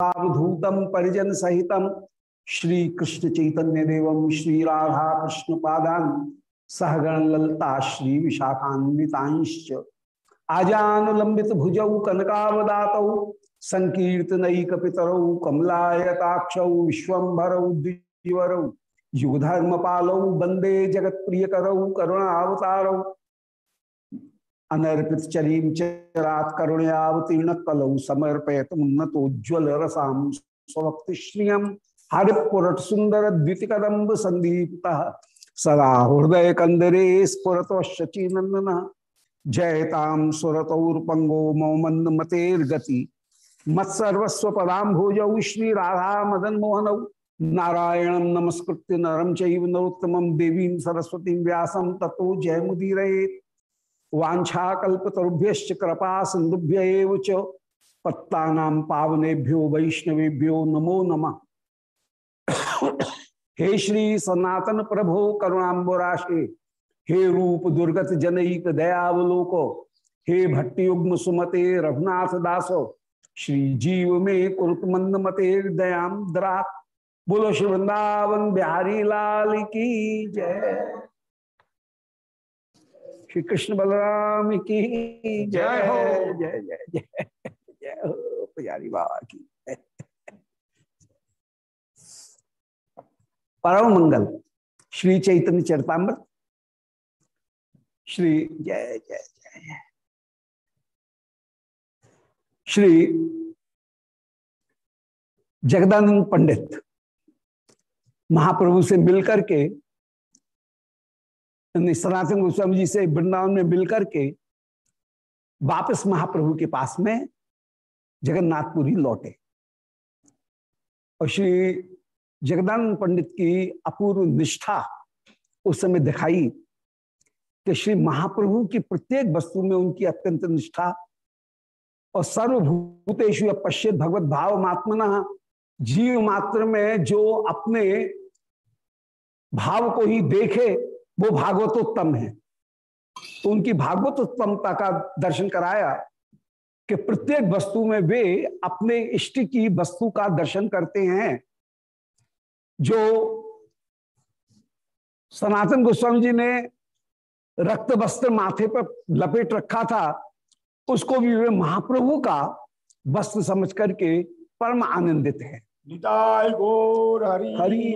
सावधूतम परिजन सहितम श्री कृष्ण चैतन्य देवम श्री राधा कृष्ण पादान सहगण ललता श्री विशाखान्वितांश्च आजानुलंबित भुजौ कनकावदात संकीर्तनक पितरौ कमलायताक्ष विश्वभरौ द्विवरौ युगधर्म पालौ वंदे जगत अनर्पित चरीम चरात करुणयावतीर्ण कलौ समर्पयत उन्नतोज्वल रसाम स्वक्ति श्रियम हरिपुरट सुंदर द्वितिकदम्ब संदीप्त। सदा हृदय कंदरे स्फुरत शचीनंदन जयताम सुरतौर्पंगो मौमंद मतेर्गति मत्सर्वस्व पदाम भोजौ श्री राधा मदन मोहनौ नारायण नमस्कृत्य नरम चैव नरोत्तम देवी सरस्वती व्यासम ततो जय मुदीर वाछाकुभ्य कृपा सिंधुभ्य पत्ता पावनेभ्यो वैष्णवेभ्यो नमो नमः। हे श्री सनातन प्रभो करुणाबराशे हे रूप दुर्गत जनईक दयावलोको, हे भट्टयुग्म सुमते रघुनाथ दासो, श्री जीव में कुरुत मंद मते दयाम द्रा। वृंदावन बिहारी लाल की जय। श्री कृष्ण बलराम की जय हो। जय जय जय जय हो पुजारी बाबा की परम मंगल श्री चैतन्य चरतामृत। श्री जय जय जय। श्री जगदानंद पंडित महाप्रभु से मिलकर के सनातन गोस्वामी जी से वृंदावन में मिलकर के वापस महाप्रभु के पास में जगन्नाथपुरी लौटे। और श्री जगदानंद पंडित की अपूर्व निष्ठा उस समय दिखाई कि श्री महाप्रभु की प्रत्येक वस्तु में उनकी अत्यंत निष्ठा और सर्वभूतेशु पश्चित भगवत भाव मात्मना जीव मात्र में जो अपने भाव को ही देखे वो भागवतोत्तम है। तो उनकी भागवतोत्तमता का दर्शन कराया कि प्रत्येक वस्तु में वे अपने इष्ट की वस्तु का दर्शन करते हैं जो सनातन गोस्वामी जी ने रक्त वस्त्र माथे पर लपेट रखा था उसको भी वे महाप्रभु का वस्त्र समझ करके परम आनंदित है। हरि। हरि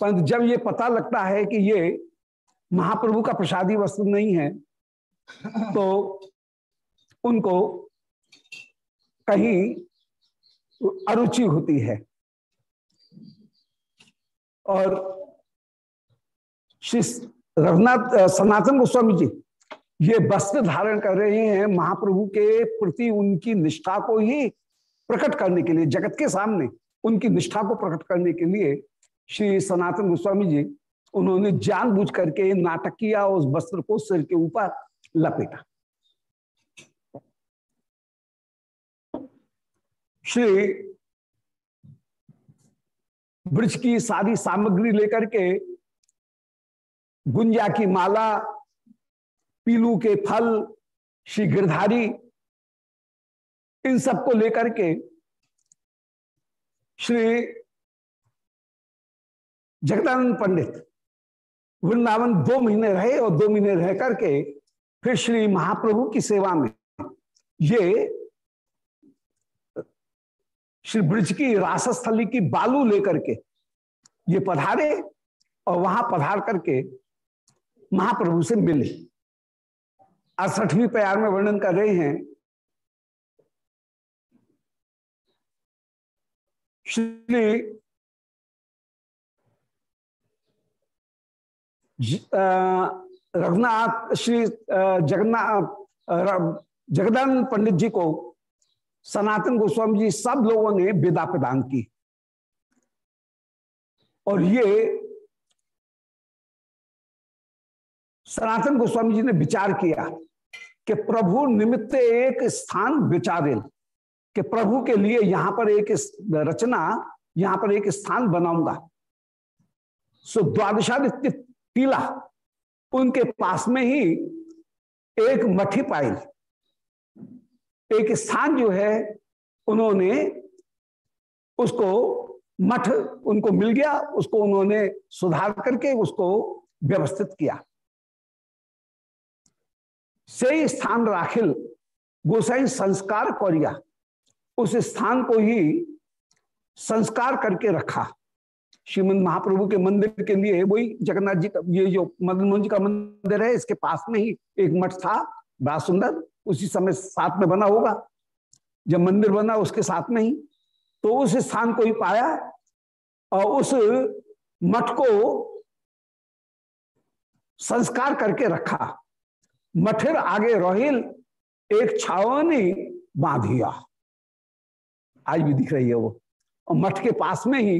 परंतु जब ये पता लगता है कि ये महाप्रभु का प्रसादी वस्त्र नहीं है तो उनको कहीं अरुचि होती है। और श्री रघुनाथ सनातन गोस्वामी जी ये वस्त्र धारण कर रहे हैं महाप्रभु के प्रति उनकी निष्ठा को ही प्रकट करने के लिए जगत के सामने उनकी निष्ठा को प्रकट करने के लिए श्री सनातन गोस्वामी जी, उन्होंने जानबूझ करके नाटक किया, उस वस्त्र को सिर के ऊपर लपेटा। श्री ब्रज की सारी सामग्री लेकर के गुंजा की माला, पीलू के फल, श्री गिरधारी, इन सबको लेकर के श्री जगदानंद पंडित। वृंदावन दो महीने रहे और दो महीने रह करके फिर श्री महाप्रभु की सेवा में ये श्री ब्रज की रासस्थली की बालू लेकर के ये पधारे और वहाँ पधार करके महाप्रभु से मिले। अड़सठवीं प्यार में वर्णन कर रहे हैं। श्री रघुनाथ, श्री जगन्नाथ जगदानंद पंडित जी को सनातन गोस्वामी जी सब लोगों ने विदा प्रदान की। और ये सनातन गोस्वामी जी ने विचार किया कि प्रभु निमित्त एक स्थान विचारे, कि प्रभु के लिए यहाँ पर एक रचना, यहाँ पर एक स्थान बनाऊँगा। सो द्वादशादित्य टीला उनके पास में ही एक मठी पाई। एक स्थान जो है, उन्होंने उसको मठ उनको मिल गया, उसको उन्होंने सुधार करके उसको व्यवस्थित किया। से स्थान राखिल, गोसाई संस्कार कौरिया, उस स्थान को ही संस्कार करके रखा। श्रीमद महाप्रभु के मंदिर के लिए वही जगन्नाथ जी का ये जो मदन मोहन जी का मंदिर है, इसके पास में ही एक मठ था, बड़ा सुंदर, उसी समय साथ में बना होगा। जब मंदिर बना उसके साथ में ही तो उस स्थान को ही पाया और उस मठ को संस्कार करके रखा। मठिर आगे रोहिल, एक छावनी बांधिया। आज भी दिख रही है वो। और मठ के पास में ही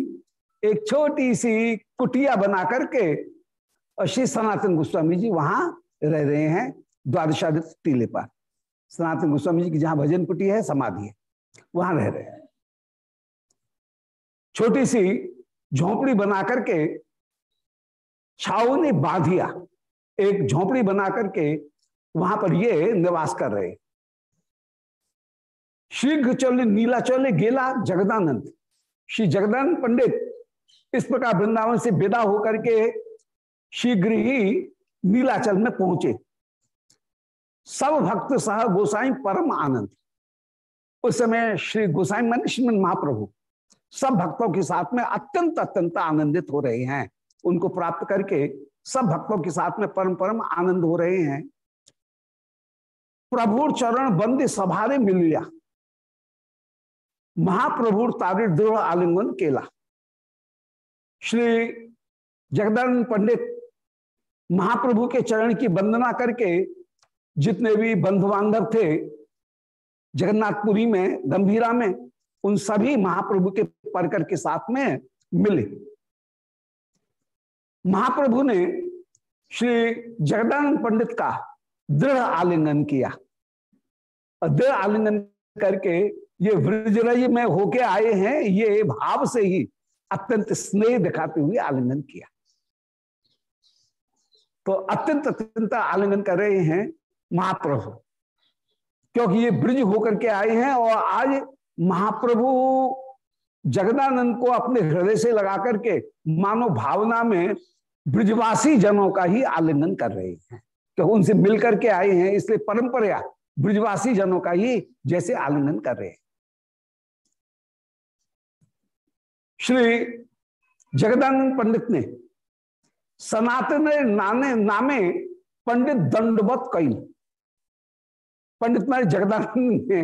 एक छोटी सी कुटिया बना करके श्री सनातन गोस्वामी जी वहाँ रह रहे हैं द्वादशादित्य टीले पर। सनातन गोस्वामी जी की जहाँ भजन कुटी है, समाधि है, वहाँ रह रहे हैं। छोटी सी झोंपड़ी बना करके छाओ ने बांधिया। एक झोपड़ी बना करके वहाँ पर ये निवास कर रहे शीघ्र चले, नीला चले, गेला जगदानंद। श्री जगदानंद पंडित इस प्रकार वृंदावन से विदा होकर के शीघ्र ही नीलाचल में पहुँचे। सब भक्त सह गोसाई परम आनंद। उस समय श्री गोसाई मन श्रीमन महाप्रभु। सब भक्तों के साथ में अत्यंत अत्यंत आनंदित हो रहे हैं। उनको प्राप्त करके सब भक्तों के साथ में परम परम आनंद हो रहे हैं। प्रभु चरण बंद सभारे मिल लिया महाप्रभु तारे दृढ़ आलिंगन केला। श्री जगदानंद पंडित महाप्रभु के चरण की वंदना करके जितने भी बंधु बांधव थे जगन्नाथपुरी में, गंभीरा में, उन सभी महाप्रभु के परकर के साथ में मिले। महाप्रभु ने श्री जगदानंद पंडित का दृढ़ आलिंगन किया। दृढ़ आलिंगन करके ये व्रजरज में होके आए हैं, ये भाव से ही अत्यंत स्नेह दिखाते हुए आलिंगन किया। तो अत्यंत अत्यंत आलिंगन कर रहे हैं महाप्रभु। क्योंकि ये ब्रिज होकर के आए हैं और आज महाप्रभु जगदानंद को अपने हृदय से लगा करके मानो भावना में ब्रिजवासी जनों का ही आलिंगन कर रहे हैं। तो उनसे मिलकर के आए हैं, इसलिए परंपरा ब्रिजवासी जनों का ही जैसे आलिंगन कर रहे हैं। श्री जगदानंद पंडित ने सनातन नाने, नामे पंडित दंडवत कई पंडित मारे जगदानंद ने,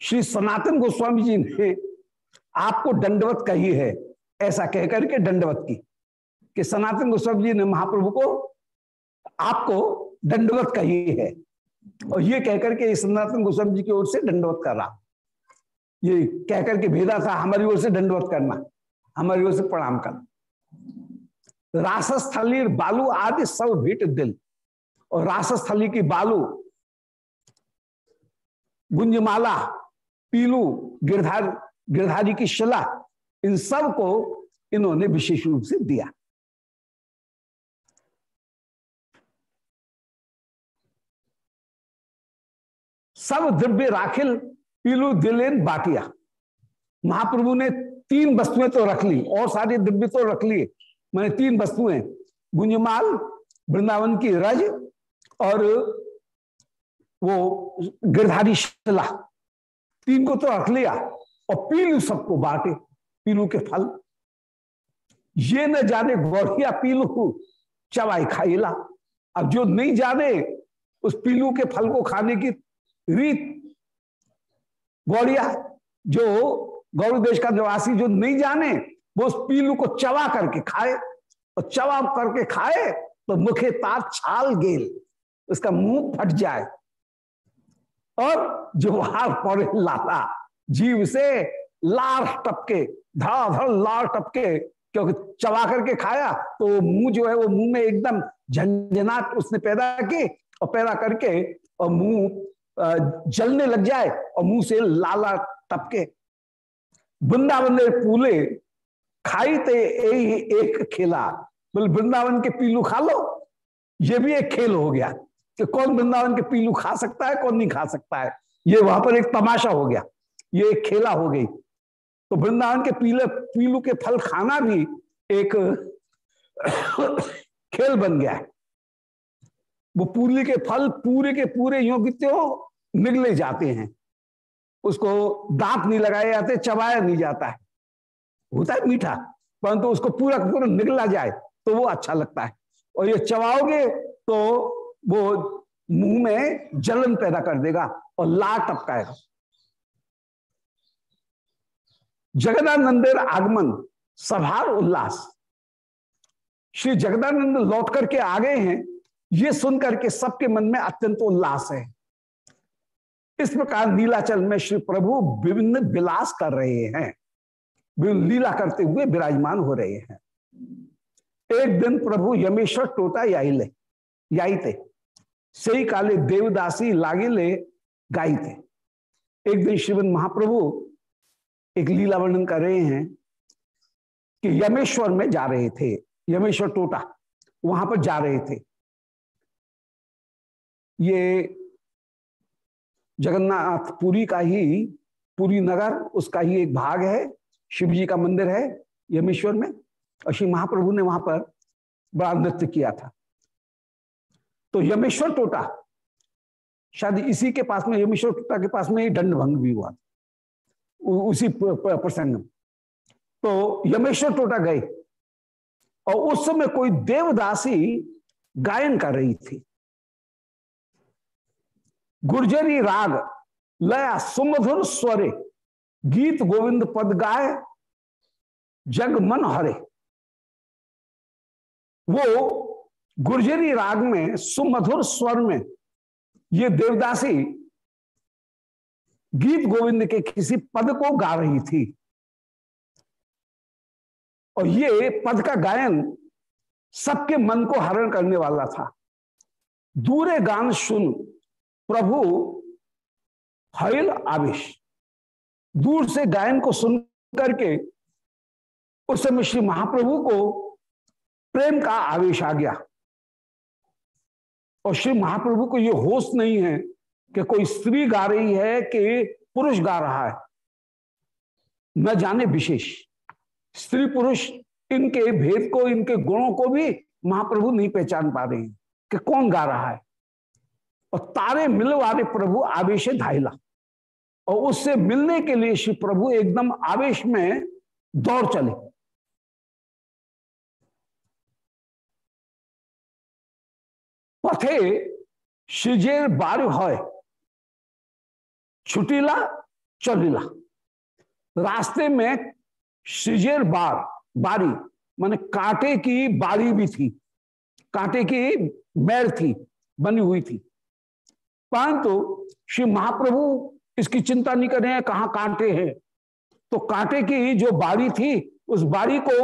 श्री सनातन गोस्वामी जी ने आपको दंडवत कही है, ऐसा कहकर के दंडवत की कि सनातन गोस्वामी जी ने महाप्रभु को आपको दंडवत कही है। और ये कहकर के सनातन गोस्वामी जी की ओर से दंडवत कर रहा। ये कहकर के भेदा था, हमारी ओर से दंडवत करना, हमारी ओर से प्रणाम करना। रासस्थली बालू आदि सब भेट दिल, और रासस्थली की बालू, गुंजमाला, पीलू, गिरधार, गिरधारी की शिला, इन सबको इन्होंने विशेष रूप से दिया। सब द्रव्य राखिल पीलू दिलेन बाटिया। महाप्रभु ने तीन वस्तुएँ तो रख ली, और सारे द्रव्य तो रख लिए मैंने तीन वस्तुएँ, गुंजमाल, वृंदावन की रज, और वो गिरधारी शिला। तीन को तो रख लिया, और पीलू सबको बांटे, पीलू के फल। ये न जाने गौरिया पीलू चवाई खाईला अब जो नहीं जाने, उस पीलू के फल को खाने की रीत गौड़िया, जो गौड़ देश का निवासी जो नहीं जाने, वो उस पीलू को चवा करके खाए। और चवा करके खाए तो मुखे तार छाल गेल, उसका मुँह फट जाए। और जो हार पड़े लाला, जीव से लार टपके धड़ा धड़ लार टपके, क्योंकि चबा करके खाया तो मुँह जो है, वो मुँह में एकदम झंझनाट उसने पैदा की, और पैदा करके, और मुँह जलने लग जाए और मुँह से लाला टपके वृंदावन ने पूले खाई ते एक खेला। बोले, वृंदावन के पीलू खा लो, ये भी एक खेल हो गया। कि कौन वृंदावन के पीलू खा सकता है, कौन नहीं खा सकता है? ये वहाँ पर एक तमाशा हो गया। ये एक खेला हो गई। तो वृंदावन के पीले, पीलू के फल खाना भी एक खेल बन गया है। वो पूरी के फल पूरे के पूरे योग्य निगले जाते हैं। उसको दांत नहीं लगाए जाते, चबाया नहीं जाता है। होता है मीठा, परंतु उसको पूरा पूरा निगला जाए तो वो अच्छा लगता है। और ये चबाओगे तो वो मुँह में जलन पैदा कर देगा और ला टपकाएगा जगदानंदेर आगमन, सभार उल्लास। श्री जगदानंद लौट करके आ गए हैं ये सुनकर के सबके मन में अत्यंत उल्लास है। इस प्रकार नीलाचल में श्री प्रभु विभिन्न विलास कर रहे हैं। विभिन्न लीला करते हुए विराजमान हो रहे हैं। एक दिन प्रभु यमेश्वर टोटा याइले याईते सही काले देवदासी लागे लागिले गाईते एक दिन श्रीमन महाप्रभु एक लीला वर्णन कर रहे हैं कि यमेश्वर में जा रहे थे। यमेश्वर टोटा वहाँ पर जा रहे थे। ये जगन्नाथ पुरी का ही, पुरी नगर, उसका ही एक भाग है। शिव जी का मंदिर है यमेश्वर में। और श्री महाप्रभु ने वहाँ पर बड़ा नृत्य किया था। तो यमेश्वर टोटा। शायद इसी के पास में, यमेश्वर टोटा के पास में ही दंड भंग भी हुआ उसी प्रसंग में। तो यमेश्वर टोटा गए। और उस समय कोई देवदासी गायन कर रही थी। गुर्जरी राग, लया सुमधुर स्वरे, गीत गोविंद पद गाय जग मन हरे। वो गुर्जरी राग में, सुमधुर स्वर में, ये देवदासी गीत गोविंद के किसी पद को गा रही थी। और ये पद का गायन सबके मन को हरण करने वाला था। दूरे गान सुन प्रभु हईल आवेश दूर से गायन को सुन करके उस समय श्री महाप्रभु को प्रेम का आवेश आ गया। और श्री महाप्रभु को यह होश नहीं है कि कोई स्त्री गा रही है कि पुरुष गा रहा है। न जाने विशेष। स्त्री पुरुष इनके भेद को, इनके गुणों को भी महाप्रभु नहीं पहचान पा रहे हैं कि कौन गा रहा है। और तारे मिलवारे प्रभु आवेश धाइला और उससे मिलने के लिए श्री प्रभु एकदम आवेश में दौड़ चले। पथे सिजेर बार है छुटीला चलिला रास्ते में सिजेर बार, बारी, माने कांटे की बारी भी थी, कांटे की मैर थी, बनी हुई थी। परंतु श्री महाप्रभु इसकी चिंता नहीं कर रहे हैं, कहाँ कांटे हैं? तो कांटे की जो बारी थी, उस बारी को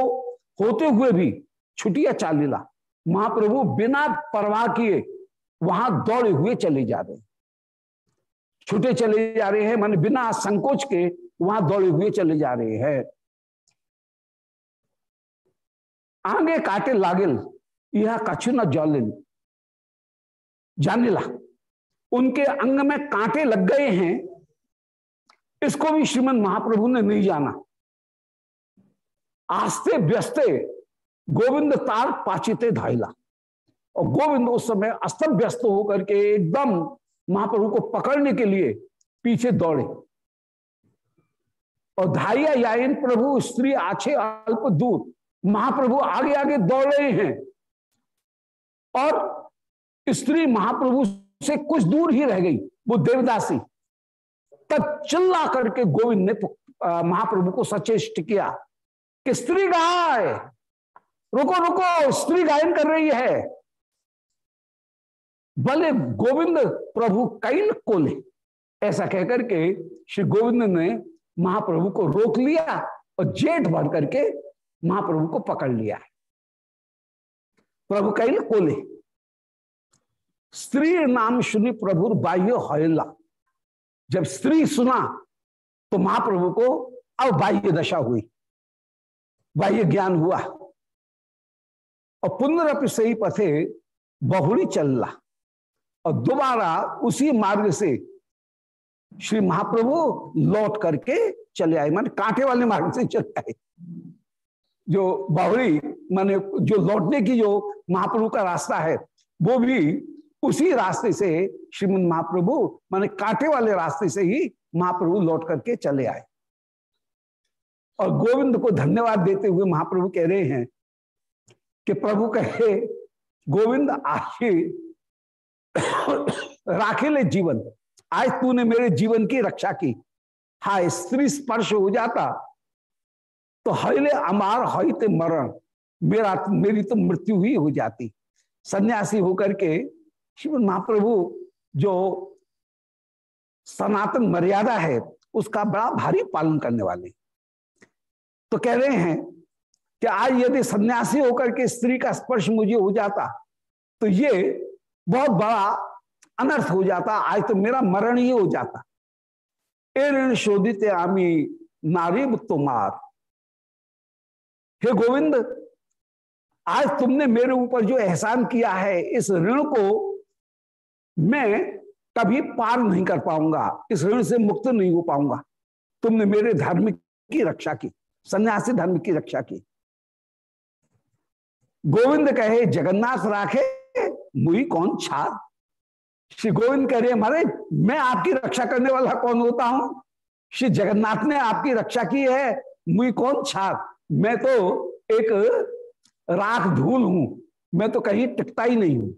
होते हुए भी छुटिया चालीला। महाप्रभु बिना परवाह किए वहाँ दौड़े हुए चले जा रहे छुटे चले जा रहे हैं, मान बिना संकोच के वहाँ दौड़े हुए चले जा रहे हैं। आगे काटे लागेल यह कछु न जौलिन जानेला। उनके अंग में कांटे लग गए हैं, इसको भी श्रीमद महाप्रभु ने नहीं जाना। आस्ते व्यस्ते गोविंद तार पाचिते धाइला और गोविंद उस समय अस्त व्यस्त होकर के एकदम महाप्रभु को पकड़ने के लिए पीछे दौड़े। और धाइया याइन प्रभु, स्त्री आछे अल्प दूर महाप्रभु आगे आगे दौड़ रहे हैं। और स्त्री महाप्रभु से कुछ दूर ही रह गई, वो देवदासी। तब चिल्ला करके गोविंद ने महाप्रभु को सचेष्ट किया कि स्त्री गाय, रुको रुको, स्त्री गायन कर रही है। भले गोविंद प्रभु कैल कोले ऐसा कहकर के श्री गोविंद ने महाप्रभु को रोक लिया और जेठ भर करके महाप्रभु को पकड़ लिया। प्रभु कैल कोले स्त्री नाम सुनी प्रभु बाह्य हयला। जब स्त्री सुना तो महाप्रभु को अब बाह्य दशा हुई। बाह्य ज्ञान हुआ। और पुनरअप सही पथे बहुड़ी चलला। और दोबारा उसी मार्ग से श्री महाप्रभु लौट करके चले आए। माने कांटे वाले मार्ग से चले आए। जो बावड़ी माने जो लौटने की जो महाप्रभु का रास्ता है, वो भी उसी रास्ते से श्रीमद महाप्रभु, माने कांटे वाले रास्ते से ही महाप्रभु लौट करके चले आए। और गोविंद को धन्यवाद देते हुए महाप्रभु कह रहे हैं कि प्रभु कहे, गोविंद, आखिर राखे ले जीवन। आज तूने मेरे जीवन की रक्षा की। हा स्त्री स्पर्श हो जाता तो हले अमार, हईते मरण। मेरा, मेरी तो मृत्यु ही हो जाती। सन्यासी होकर के श्रीमद महाप्रभु जो सनातन मर्यादा है, उसका बड़ा भारी पालन करने वाले। तो कह रहे हैं कि आज यदि सन्यासी होकर के स्त्री का स्पर्श मुझे हो जाता तो ये बहुत बड़ा अनर्थ हो जाता, आज तो मेरा मरण ही हो जाता। एरण शोधित आमी नारी तुम्हार हे गोविंद, आज तुमने मेरे ऊपर जो एहसान किया है, इस ऋण को मैं कभी पार नहीं कर पाऊँगा, इस ऋण से मुक्त नहीं हो पाऊँगा। तुमने मेरे धर्म की रक्षा की, सन्यासी धर्म की रक्षा की। गोविंद कहे, जगन्नाथ राखे, मुई कौन छार? श्री गोविंद कह रहे हमारे मैं आपकी रक्षा करने वाला कौन होता हूँ? श्री जगन्नाथ ने आपकी रक्षा की है, मुई कौन छार? मैं तो एक राख धूल हूँ, मैं तो कहीं टिकता ही नहीं हूँ।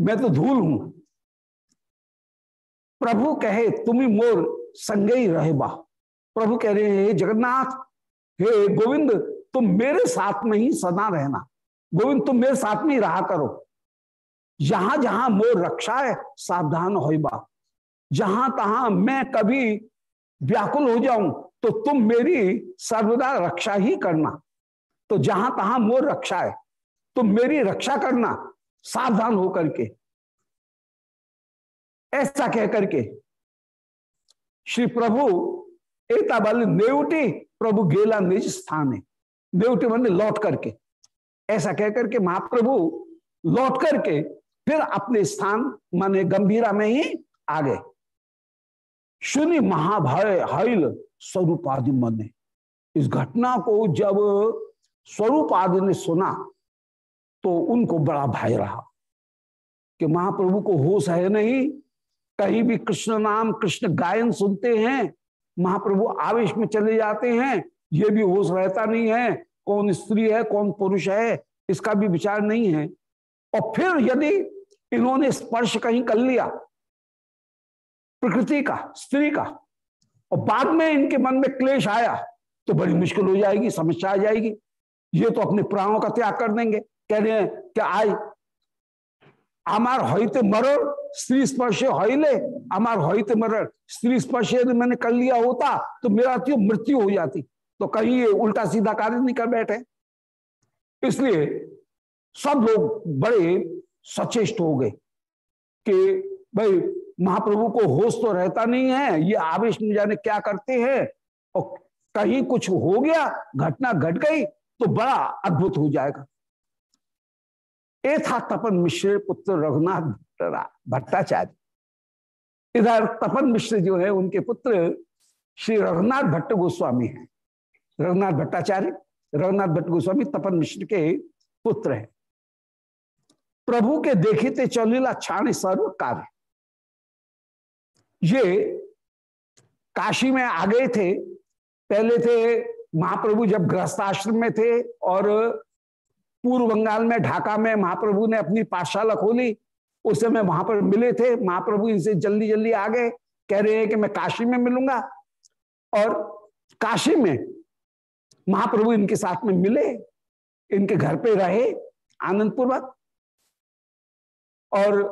मैं तो धूल हूँ। प्रभु कहे तुम मोर संगे रहे बा। प्रभु कह रहे हैं जगन्नाथ, हे गोविंद, तुम मेरे साथ में ही सदा रहना। गोविंद, तुम मेरे साथ में ही रहा करो। जहाँ जहाँ मोर रक्षा है, सावधान हो बा। जहाँ तहां मैं कभी व्याकुल हो जाऊँ तो तुम मेरी सर्वदा रक्षा ही करना। तो जहाँ तहां मोर रक्षा है, तुम मेरी रक्षा करना। सावधान होकर के ऐसा कह करके, श्री प्रभु, एता बल नेवटी प्रभु गेला निज स्थान है नेवटी मन लौट करके, ऐसा कह करके महाप्रभु लौट करके फिर अपने स्थान माने गंभीरा में ही आ गए सुनी महाभय हईल स्वरूप आदि मन इस घटना को जब स्वरूप आदि ने सुना तो उनको बड़ा भय रहा कि महाप्रभु को होश है नहीं। कहीं भी कृष्ण नाम, कृष्ण गायन सुनते हैं, महाप्रभु आवेश में चले जाते हैं, ये भी होश रहता नहीं है। कौन स्त्री है, कौन पुरुष है, इसका भी विचार नहीं है। और फिर यदि इन्होंने स्पर्श कहीं कर लिया, प्रकृति का, स्त्री का, और बाद में इनके मन में क्लेश आया तो बड़ी मुश्किल हो जाएगी, समस्या आ जाएगी। ये तो अपने प्राणों का त्याग कर देंगे कह रहे हैं कि आई আমার হইতে मरण स्त्री स्पर्श हईले अमार हईते मरण स्त्री स्पर्श यदि मैंने कर लिया होता तो मेरा तो मृत्यु हो जाती तो कहीं ये उल्टा सीधा कार्य नहीं कर बैठे इसलिए सब लोग बड़े सचेष्ट हो गए कि भाई महाप्रभु को होश तो रहता नहीं है ये आवेश में जाने क्या करते हैं और कहीं कुछ हो गया घटना घट गई तो बड़ा अद्भुत हो जाएगा। ए था तपन मिश्र पुत्र रघुनाथ भट्टाचार्य। इधर तपन मिश्र जो है, उनके पुत्र श्री रघुनाथ भट्ट गोस्वामी हैं। रघुनाथ भट्टाचार्य, रघुनाथ भट्ट गोस्वामी तपन मिश्र के पुत्र हैं। प्रभु के देखे थे चौलीला छाण सर्व कार्य। ये काशी में आ गए थे, पहले थे महाप्रभु जब गृहस्थाश्रम में थे और पूर्व बंगाल में, ढाका में महाप्रभु ने अपनी पाठशाला खोली, उस समय वहाँ पर मिले थे। महाप्रभु इनसे जल्दी जल्दी आ गए, कह रहे हैं कि मैं काशी में मिलूँगा। और काशी में महाप्रभु इनके साथ में मिले, इनके घर पे रहे आनंद पूर्वक और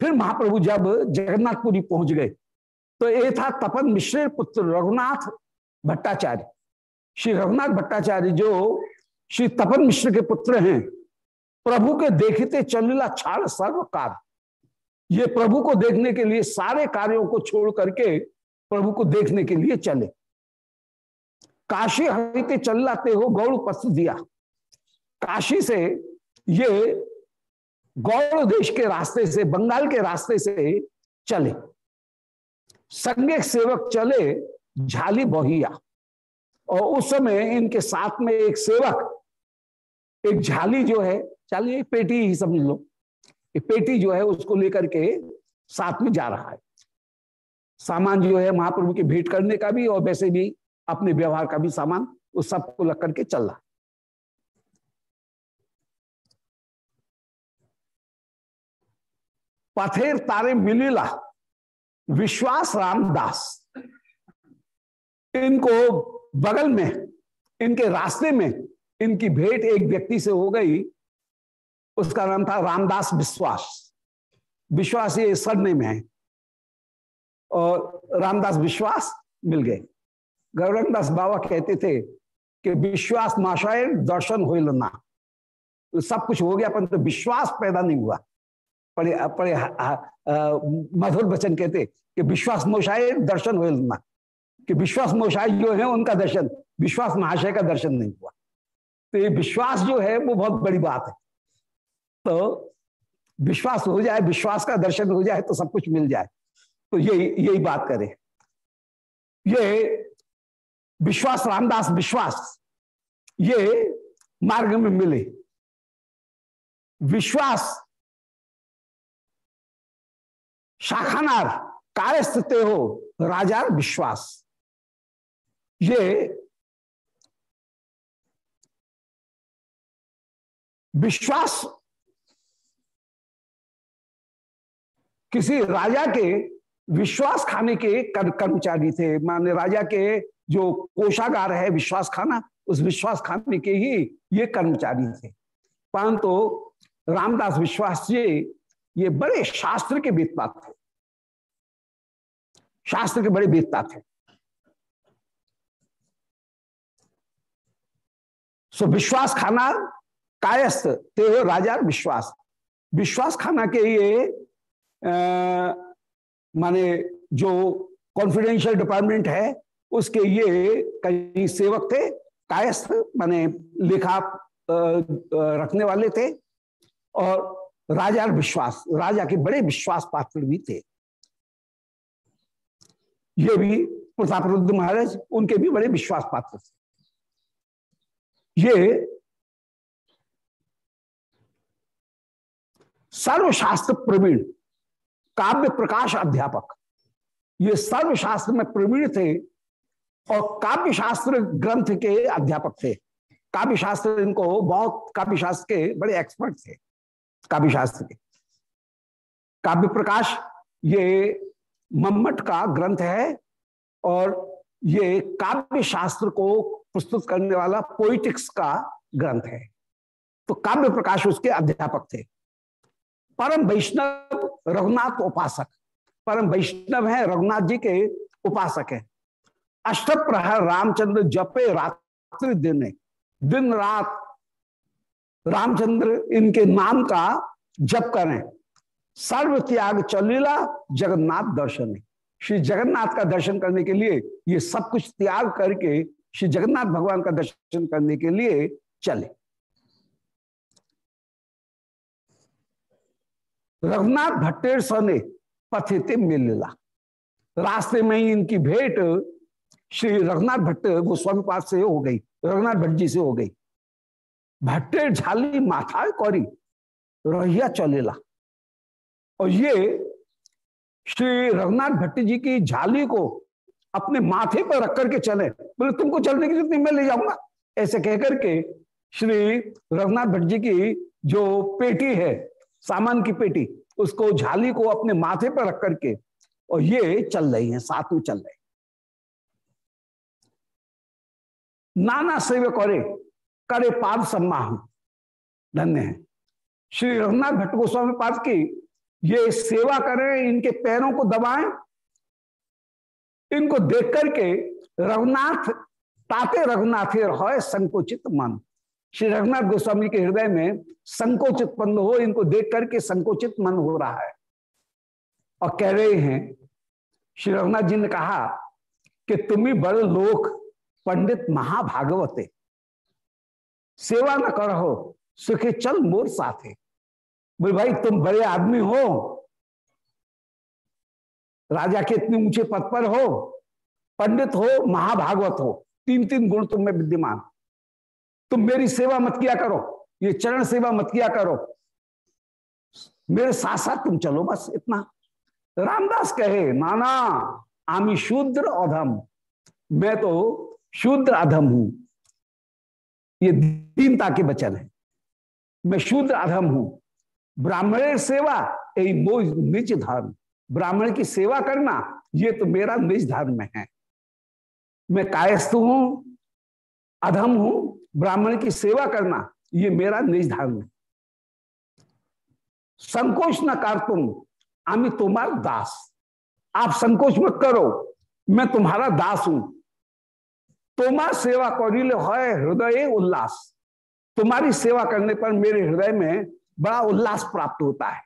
फिर महाप्रभु जब जगन्नाथपुरी पहुँच गए तो ये था तपन मिश्र पुत्र रघुनाथ भट्टाचार्य। श्री रघुनाथ भट्टाचार्य जो श्री तपन मिश्र के पुत्र हैं, प्रभु के देखते चलिला छाड़ सर्व कार्य ये प्रभु को देखने के लिए, सारे कार्यों को छोड़ करके प्रभु को देखने के लिए चले। काशी हरिते चल लाते हो, गौड़ पस्त दिया। काशी से ये गौड़ देश के रास्ते से, बंगाल के रास्ते से चले। संज्ञक सेवक चले, झाली बहिया। और उस समय इनके साथ में एक सेवक, एक झाली जो है चलिए पेटी ही समझ लो, एक पेटी जो है उसको लेकर के साथ में जा रहा है। सामान जो है महाप्रभु की भेंट करने का भी और वैसे भी अपने व्यवहार का भी सामान उस सबको लग करके चल रहा पथेर तारे मिलीला विश्वास रामदास। इनको बगल में, इनके रास्ते में, इनकी भेंट एक व्यक्ति से हो गई। उसका नाम था रामदास विश्वास। विश्वास ये सरने में है। और रामदास विश्वास मिल गए। गौरंगदास बाबा कहते थे कि विश्वास नाशाय दर्शन हो ना। तो सब कुछ हो गया, परंतु तो विश्वास पैदा नहीं हुआ। पड़े पड़े मधुर वचन कहते, कि विश्वास मोशाय दर्शन हो कि विश्वास मोशाय जो है, उनका दर्शन, विश्वास महाशय का दर्शन नहीं हुआ। तो ये विश्वास जो है, वो बहुत बड़ी बात है। तो विश्वास हो जाए, विश्वास का दर्शन हो जाए तो सब कुछ मिल जाए। तो यही यही बात करे। ये विश्वास, रामदास विश्वास, ये मार्ग में मिले। विश्वास शाखानार कार्य स्थित हो, राजा विश्वास। ये विश्वास किसी राजा के विश्वास खाने के कर्मचारी थे। माने राजा के जो कोषागार है विश्वास खाना उस विश्वास खाने के ही ये कर्मचारी थे। परंतु रामदास विश्वास जी ये बड़े शास्त्र के वेदता थे। शास्त्र के बड़े वेदता थे। सो विश्वास खाना कायस्थ, ते हो राजा विश्वास। विश्वास खाना के ये माने जो कॉन्फिडेंशियल डिपार्टमेंट है, उसके ये कई सेवक थे, कायस्थ, माने लिखा रखने वाले थे। और राजा विश्वास, राजा के बड़े विश्वास पात्र भी थे। ये भी प्रताप रुद्र महाराज, उनके भी बड़े विश्वास पात्र थे। ये सर्वशास्त्र प्रवीण, काव्य प्रकाश अध्यापक, ये सर्वशास्त्र में प्रवीण थे और काव्य शास्त्र ग्रंथ के अध्यापक थे। काव्य शास्त्र इनको बहुत काव्य शास्त्र के बड़े एक्सपर्ट थे। काव्य शास्त्र के। काव्य प्रकाश, ये मम्मट का ग्रंथ है और ये काव्य शास्त्र को प्रस्तुत करने वाला पोइटिक्स का ग्रंथ है। तो काव्य प्रकाश उसके अध्यापक थे। परम वैष्णव रघुनाथ उपासक। परम वैष्णव है, रघुनाथ जी के उपासक है। अष्ट प्रहर रामचंद्र जपे रात्रि दिन। दिन रात रामचंद्र इनके नाम का जप करें। सर्व त्याग चलीला जगन्नाथ दर्शन। श्री जगन्नाथ का दर्शन करने के लिए ये सब कुछ त्याग करके श्री जगन्नाथ भगवान का दर्शन करने के लिए चले। रघुनाथ भट्टेर सने पथित मिलला रास्ते में ही इनकी भेंट श्री रघुनाथ भट्ट गोस्वामी पास से हो गई, रघुनाथ भट्ट जी से हो गई। भट्टे झाली माथा कौरी, रहिया चलेला। और ये श्री रघुनाथ भट्ट जी की झाली को अपने माथे पर रख करके चले। बोले, तुमको चलने की ज़रूरत नहीं, मैं ले जाऊँगा। ऐसे कहकर के श्री रघुनाथ भट्ट जी की जो पेटी है, सामान की पेटी, उसको झाली को अपने माथे पर रख करके, और ये चल रही है साथ में चल रहे नाना सेवे करे करे पाद सम्मान धन्य है। श्री रघुनाथ भट्ट गोस्वामी पाद की ये सेवा करें, इनके पैरों को दबाएँ। इनको देख करके रघुनाथ, ताते रघुनाथ रहो संकोचित मन। श्री रघुनाथ गोस्वामी के हृदय में संकोचित पन्न हो, इनको देख करके संकोचित मन हो रहा है। और कह रहे हैं, श्री रघुनाथ जी ने कहा कि तुम्हें बड़े लोक, पंडित महाभागवते। सेवा न करो, सुखे चल मोर साथे। बोले, भाई, तुम बड़े आदमी हो। राजा के इतने ऊँचे पद पर हो। पंडित हो, महाभागवत हो। तीन तीन गुण तुम में विद्यमान। तुम मेरी सेवा मत किया करो। ये चरण सेवा मत किया करो। मेरे साथ साथ तुम चलो बस इतना। रामदास कहे, नाना, आमी शूद्र अधम। मैं तो शूद्र अधम हूँ। ये दीनता के वचन है। मैं शूद्र अधम हूँ। ब्राह्मण सेवा यही निज धर्म। ब्राह्मण की सेवा करना, ये तो मेरा निज धर्म है। मैं कायस्थ हूँ, अधम हूँ। ब्राह्मण की सेवा करना, ये मेरा निज धर्म है। संकोच न कर तुम, आमी तुम्हारा दास। आप संकोच मत करो, मैं तुम्हारा दास हूँ। तुम्हारा सेवा कौरिल है, हृदय उल्लास। तुम्हारी सेवा करने पर मेरे हृदय में बड़ा उल्लास प्राप्त होता है।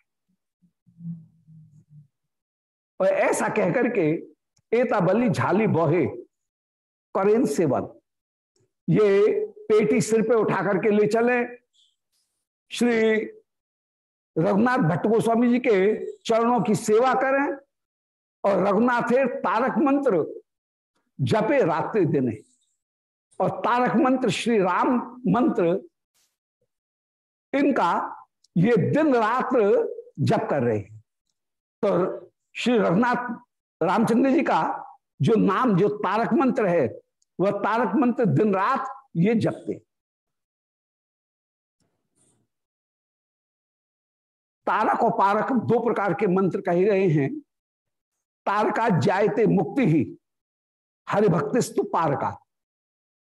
और ऐसा कहकर के एता बलि झाली बोहे करें सेवन। ये पेटी सिर पे उठा करके ले चले। श्री रघुनाथ भट्ट गोस्वामी जी के चरणों की सेवा करें और रघुनाथ तारक मंत्र जपे रात्रि दिन। और तारक मंत्र, श्री राम मंत्र, इनका ये दिन रात जप कर रहे हैं। तो श्री रघुनाथ रामचंद्र जी का जो नाम, जो तारक मंत्र है, वह तारक मंत्र दिन रात ये जपते तारक और पारक दो प्रकार के मंत्र कहे रहे हैं। तारका जायते मुक्ति ही, हरिभक्तिस्तु पारका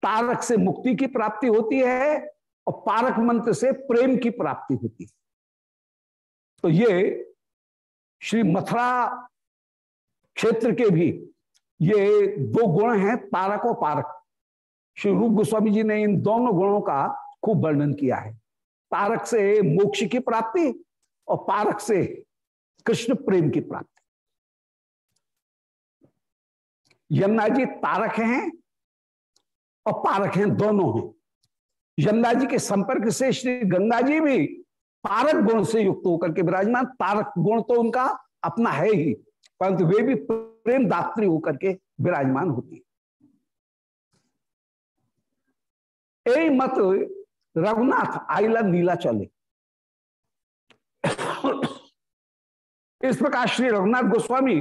तारक से मुक्ति की प्राप्ति होती है और पारक मंत्र से प्रेम की प्राप्ति होती है। तो ये श्री मथुरा क्षेत्र के भी ये दो गुण हैं तारक और पारक श्री रूप गोस्वामी जी ने इन दोनों गुणों का खूब वर्णन किया है। तारक से मोक्ष की प्राप्ति और पारक से कृष्ण प्रेम की प्राप्ति। यमुना जी तारक हैं और पारक हैं, दोनों हैं। यमुना जी के संपर्क से श्री गंगा जी भी पारक गुण से युक्त होकर के विराजमान। तारक गुण तो उनका अपना है ही, परंतु वे भी प्रेम दात्री होकर के विराजमान होती है। मत रघुनाथ आईला नीला चले। इस प्रकार श्री रघुनाथ गोस्वामी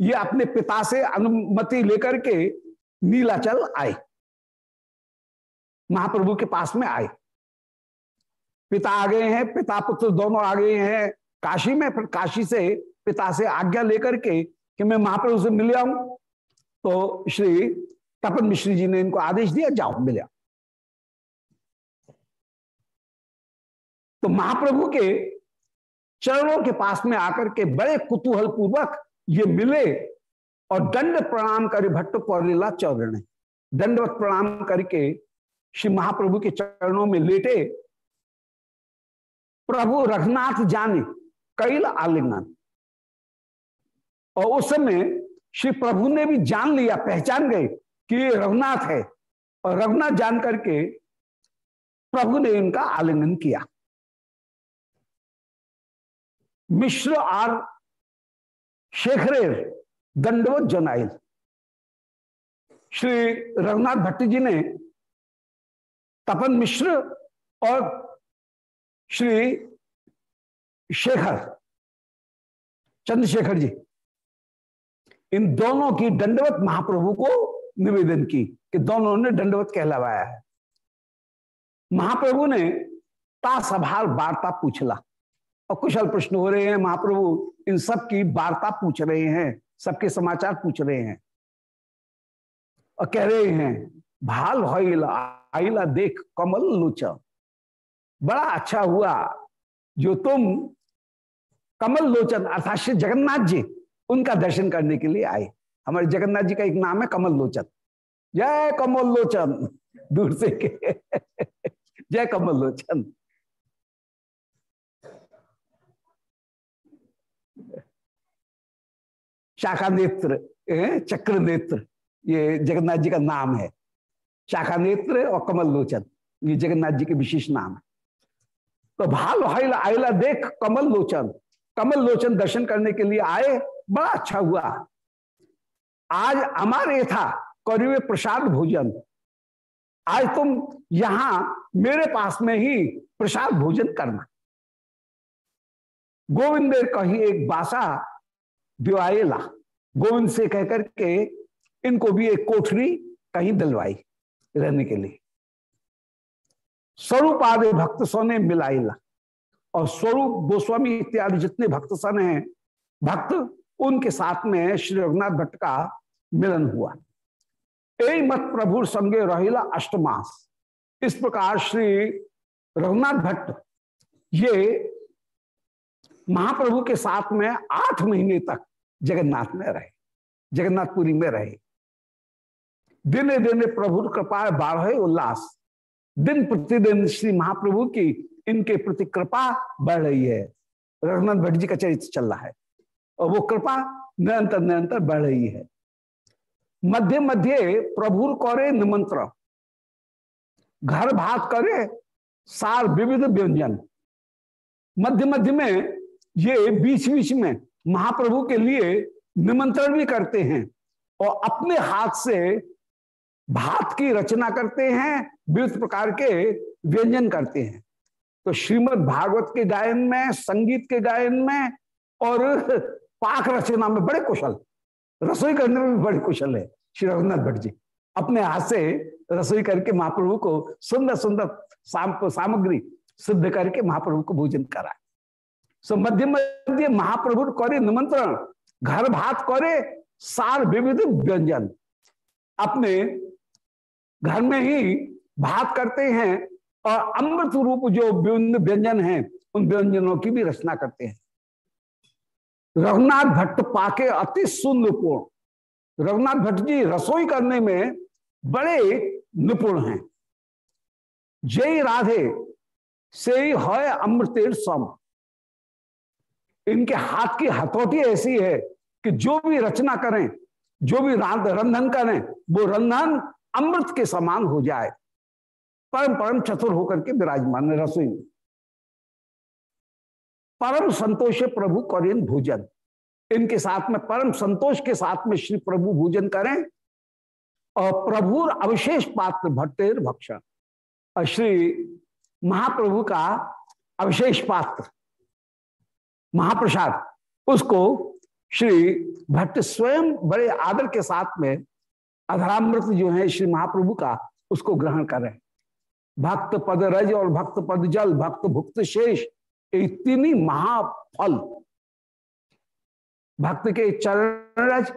ये अपने पिता से अनुमति लेकर के नीलाचल आए। महाप्रभु के पास में आए। पिता आ गए हैं, पिता पुत्र दोनों आ गए हैं। काशी में फिर काशी से पिता से आज्ञा लेकर के कि मैं महाप्रभु से मिल आऊँ। तो श्री तपन मिश्री जी ने इनको आदेश दिया, जाओ, मिले तो महाप्रभु के चरणों के पास में आकर के बड़े कुतूहल पूर्वक ये मिले और दंड प्रणाम करे भट्ट पौरेला चौरण। दंडवत प्रणाम करके श्री महाप्रभु के चरणों में लेटे। प्रभु रघुनाथ जाने, कैल आलिंगन। और उस समय श्री प्रभु ने भी जान लिया, पहचान गए कि ये रघुनाथ है। और रघुनाथ जान करके प्रभु ने इनका आलिंगन किया। मिश्र आर शेखरेर दंडवत जनाइल। श्री रघुनाथ भट्ट जी ने तपन मिश्र और श्री शेखर, चंद्रशेखर जी, इन दोनों की दंडवत महाप्रभु को निवेदन की कि दोनों ने दंडवत कहलावाया है। महाप्रभु ने तासभार वार्ता पूछला और कुशल प्रश्न हो रहे हैं, महाप्रभु, इन सब की वार्ता पूछ रहे हैं, सबके समाचार पूछ रहे हैं और कह रहे हैं, भाल होइला आइला देख कमल लोचा। बड़ा अच्छा हुआ जो तुम कमल लोचन अर्थात श्री जगन्नाथ जी उनका दर्शन करने के लिए आए। हमारे जगन्नाथ जी का एक नाम है कमल लोचन। जय कमल लोचन। दूर से जय कमल लोचन। शाखा नेत्र चक्र नेत्र, ये जगन्नाथ जी का नाम है। शाखा नेत्र और कमल लोचन ये जगन्नाथ जी के विशेष नाम है तो भाल हाइला आयला देख कमल लोचन कमल लोचन दर्शन करने के लिए आए, बड़ा अच्छा हुआ। आज हमारे था करिए प्रसाद भोजन। आज तुम यहाँ मेरे पास में ही प्रसाद भोजन करना। गोविंद कही एक बासा दिवाएला। गोविंद से कहकर के इनको भी एक कोठरी कहीं दिलवाई रहने के लिए। स्वरूप आदि भक्त सोने मिलाइला। और स्वरूप गोस्वामी इत्यादि जितने भक्त सन हैं, भक्त, उनके साथ में श्री रघुनाथ भट्ट का मिलन हुआ। ए मत प्रभु संगे रहिला अष्टमास। इस प्रकार श्री रघुनाथ भट्ट ये महाप्रभु के साथ में आठ महीने तक जगन्नाथ में रहे, जगन्नाथपुरी में रहे। दिने दिने प्रभु कृपा बारह उल्लास। दिन प्रतिदिन श्री महाप्रभु की इनके प्रति कृपा बढ़ रही है। रघुनाथ भट्ट जी का चरित्र चल रहा है और वो कृपा निरंतर निरंतर बढ़ रही है। मध्य मध्य प्रभु करे निमंत्रण। घर भात करे सार विविध व्यंजन। मध्य मध्य में ये बीच बीच में महाप्रभु के लिए निमंत्रण भी करते हैं और अपने हाथ से भात की रचना करते हैं विविध प्रकार के व्यंजन करते हैं। तो श्रीमद् भागवत के गायन में संगीत के गायन में और पाक रचना में बड़े कुशल रसोई करने में भी बड़े कुशल है श्री रघुनाथ भट्ट जी। अपने हाथ से रसोई करके महाप्रभु को सुंदर सुंदर साम, सामग्री सिद्ध करके महाप्रभु को भोजन कराए। सो मध्य मध्य महाप्रभु करे निमंत्रण घर भात करे सार विविध व्यंजन। अपने घर में ही भात करते हैं और अमृत रूप जो व्यंजन हैं, उन व्यंजनों की भी रचना करते हैं। रघुनाथ भट्ट पाके अति सुंदरपूर्ण। रघुनाथ भट्ट जी, रसोई करने में बड़े निपुण हैं। जय राधे से है अमृतेर सम। इनके हाथ की हथौटी ऐसी है कि जो भी रचना करें, जो भी रंधन करें, वो रंधन अमृत के समान हो जाए परम परम चतुर होकर के विराजमान रसोई में। परम संतोष प्रभु करें भोजन। इनके साथ में, परम संतोष के साथ में श्री प्रभु भोजन करें, और प्रभु अविशेष पात्र भट्टेर भक्षण। और श्री महाप्रभु का अविशेष पात्र, महाप्रसाद, उसको श्री भट्ट स्वयं बड़े आदर के साथ में अधरामृत जो है श्री महाप्रभु का, उसको ग्रहण करें। भक्त पद रज और भक्त पद जल, भक्त भुक्त शेष, इतनी महाफल। भक्त के चरण रज,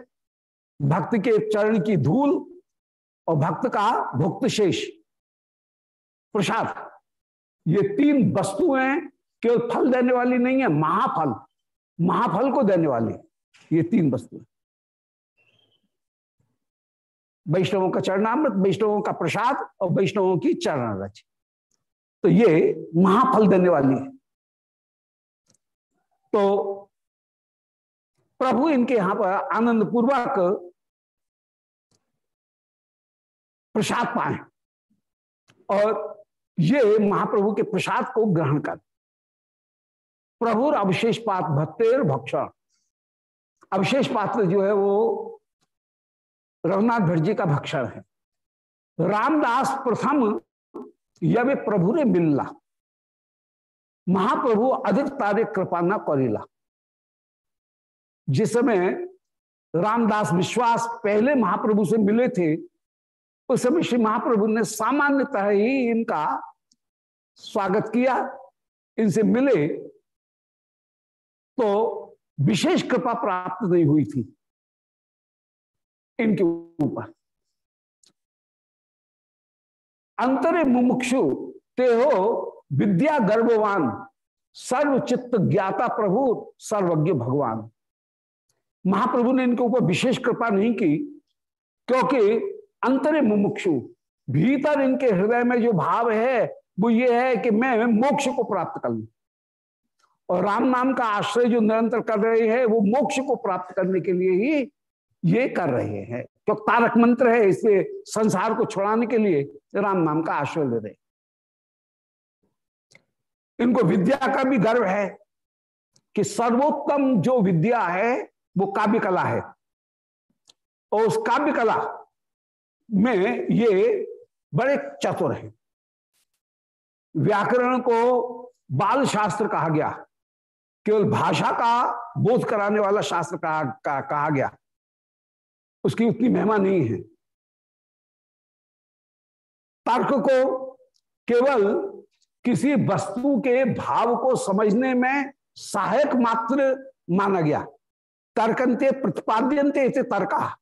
भक्त के चरण की धूल और भक्त का भुक्त शेष। प्रसाद, ये तीन वस्तुएँ केवल फल देने वाली नहीं है, महाफल। महाफल को देने वाली, ये तीन वस्तुएँ वैष्णवों का चरणामृत, वैष्णवों का प्रसाद और वैष्णवों की चरण रच तो ये महाफल देने वाली है। तो प्रभु इनके यहाँ पर आनंद पूर्वक प्रसाद पाए और ये महाप्रभु के प्रसाद को ग्रहण कर। प्रभुर अवशेष पात्र भक्तेर भक्षण। अवशेष पात्र जो है वो रघुनाथ भट्ट जी का भक्षण है। रामदास प्रथम यवे प्रभु ने मिलला। महाप्रभु अधिक तारे कृपा न करेला। जिस समय रामदास विश्वास पहले महाप्रभु से मिले थे, उस समय श्री महाप्रभु ने सामान्यतः ही इनका स्वागत किया, इनसे मिले तो विशेष कृपा प्राप्त नहीं हुई थी। इनके ऊपर अंतरे मुमुक्षु ते हो विद्या गर्भवान सर्वचित्त ज्ञाता प्रभु सर्वज्ञ भगवान महाप्रभु ने इनके ऊपर विशेष कृपा नहीं की क्योंकि अंतरे मुमुक्षु भीतर इनके हृदय में जो भाव है वो ये है कि मैं मोक्ष को प्राप्त कर लू और राम नाम का आश्रय जो निरंतर कर रहे हैं वो मोक्ष को प्राप्त करने के लिए ही ये कर रहे हैं। तो तारक मंत्र है इसलिए संसार को छुड़ाने के लिए राम नाम का आश्रय ले रहे इनको विद्या का भी गर्व है कि सर्वोत्तम जो विद्या है वो काव्य कला है। और उस काव्य कला में ये बड़े चतुर हैं। व्याकरण को बाल शास्त्र कहा गया केवल भाषा का बोध कराने वाला शास्त्र कहा, कहा, कहा गया। उसकी उतनी महिमा नहीं है। तर्क को केवल किसी वस्तु के भाव को समझने में सहायक मात्र माना गया। तर्कंते प्रतिपाद्यंते इसे तर्का।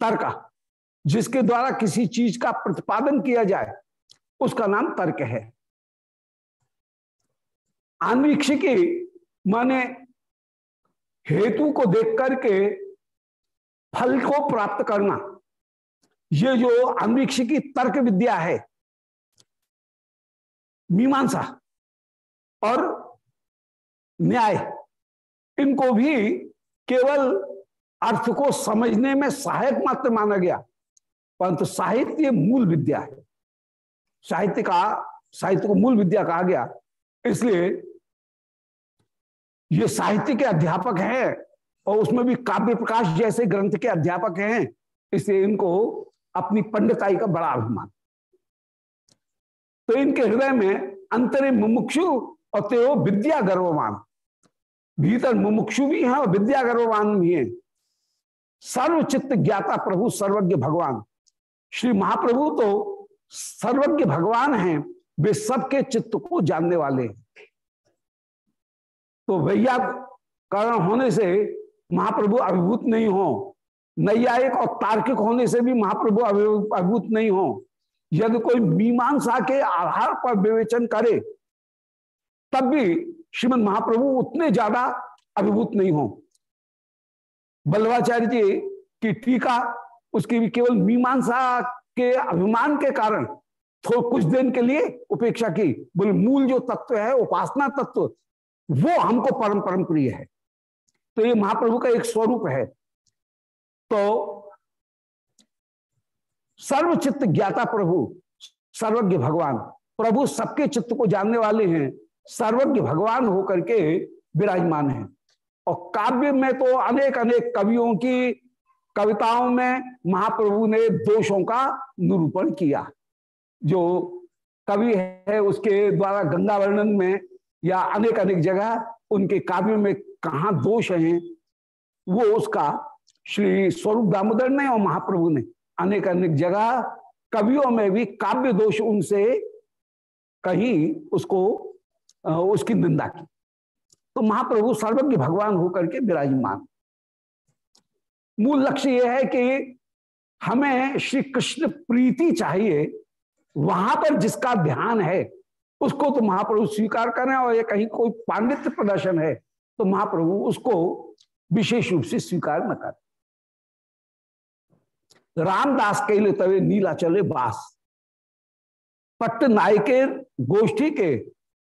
तर्क, जिसके द्वारा किसी चीज़ का प्रतिपादन किया जाए, उसका नाम तर्क है। की माने हेतु को देख करके फल को प्राप्त करना। ये जो की तर्क विद्या है, मीमांसा और न्याय, इनको भी केवल अर्थ को समझने में सहायक मात्र माना गया, परंतु साहित्य मूल विद्या है। साहित्य का, साहित्य को मूल विद्या कहा गया, इसलिए ये साहित्य के अध्यापक हैं और उसमें भी काव्य प्रकाश जैसे ग्रंथ के अध्यापक हैं इसलिए इनको अपनी पंडिताई का बड़ा अभिमान। तो इनके हृदय में अंतरिम मुमुक्षु और ते विद्या गर्वमान भीतर मुमुक्षु भी हैं और विद्या गर्वमान भी हैं। सर्वचित्त ज्ञाता प्रभु, सर्वज्ञ भगवान। श्री महाप्रभु तो सर्वज्ञ भगवान हैं, वे सबके चित्त को जानने वाले हैं। तो भैया, कारण होने से महाप्रभु अभिभूत नहीं हो। नैयायिक और तार्किक होने से भी महाप्रभु अभिभूत नहीं हो। यदि कोई मीमांसा के आधार पर विवेचन करे, तब भी श्रीमद महाप्रभु उतने ज़्यादा अभिभूत नहीं हो। बल्लभाचार्य जी की टीका, उसकी भी केवल मीमांसा के अभिमान के कारण थोड़ा कुछ दिन के लिए उपेक्षा की। बोले, मूल जो तत्व है, उपासना तत्व, वो हमको परम परम प्रिय है। तो ये महाप्रभु का एक स्वरूप है। तो सर्वचित्त ज्ञाता प्रभु, सर्वज्ञ भगवान, प्रभु सबके चित्त को जानने वाले हैं, सर्वज्ञ भगवान होकर के विराजमान हैं। और काव्य में तो अनेक अनेक कवियों की कविताओं में महाप्रभु ने दोषों का निरूपण किया। जो कवि है उसके द्वारा गंगा वर्णन में या अनेक अनेक जगह उनके काव्य में कहा दोष हैं, वो उसका श्री स्वरूप दामोदर ने और महाप्रभु ने अनेक अनेक जगह कवियों में भी काव्य दोष उनसे कहीं उसको उसकी निंदा की। तो महाप्रभु सर्वज्ञ भगवान होकर के विराजमान। मूल लक्ष्य यह है कि हमें श्री कृष्ण प्रीति चाहिए। वहाँ पर जिसका ध्यान है, उसको तो महाप्रभु स्वीकार करें और ये कहीं कोई पांडित्य प्रदर्शन है। तो महाप्रभु उसको विशेष रूप से स्वीकार न कर। रामदास के लिए तवे नीला चले बास। पट्ट नायके गोष्ठी के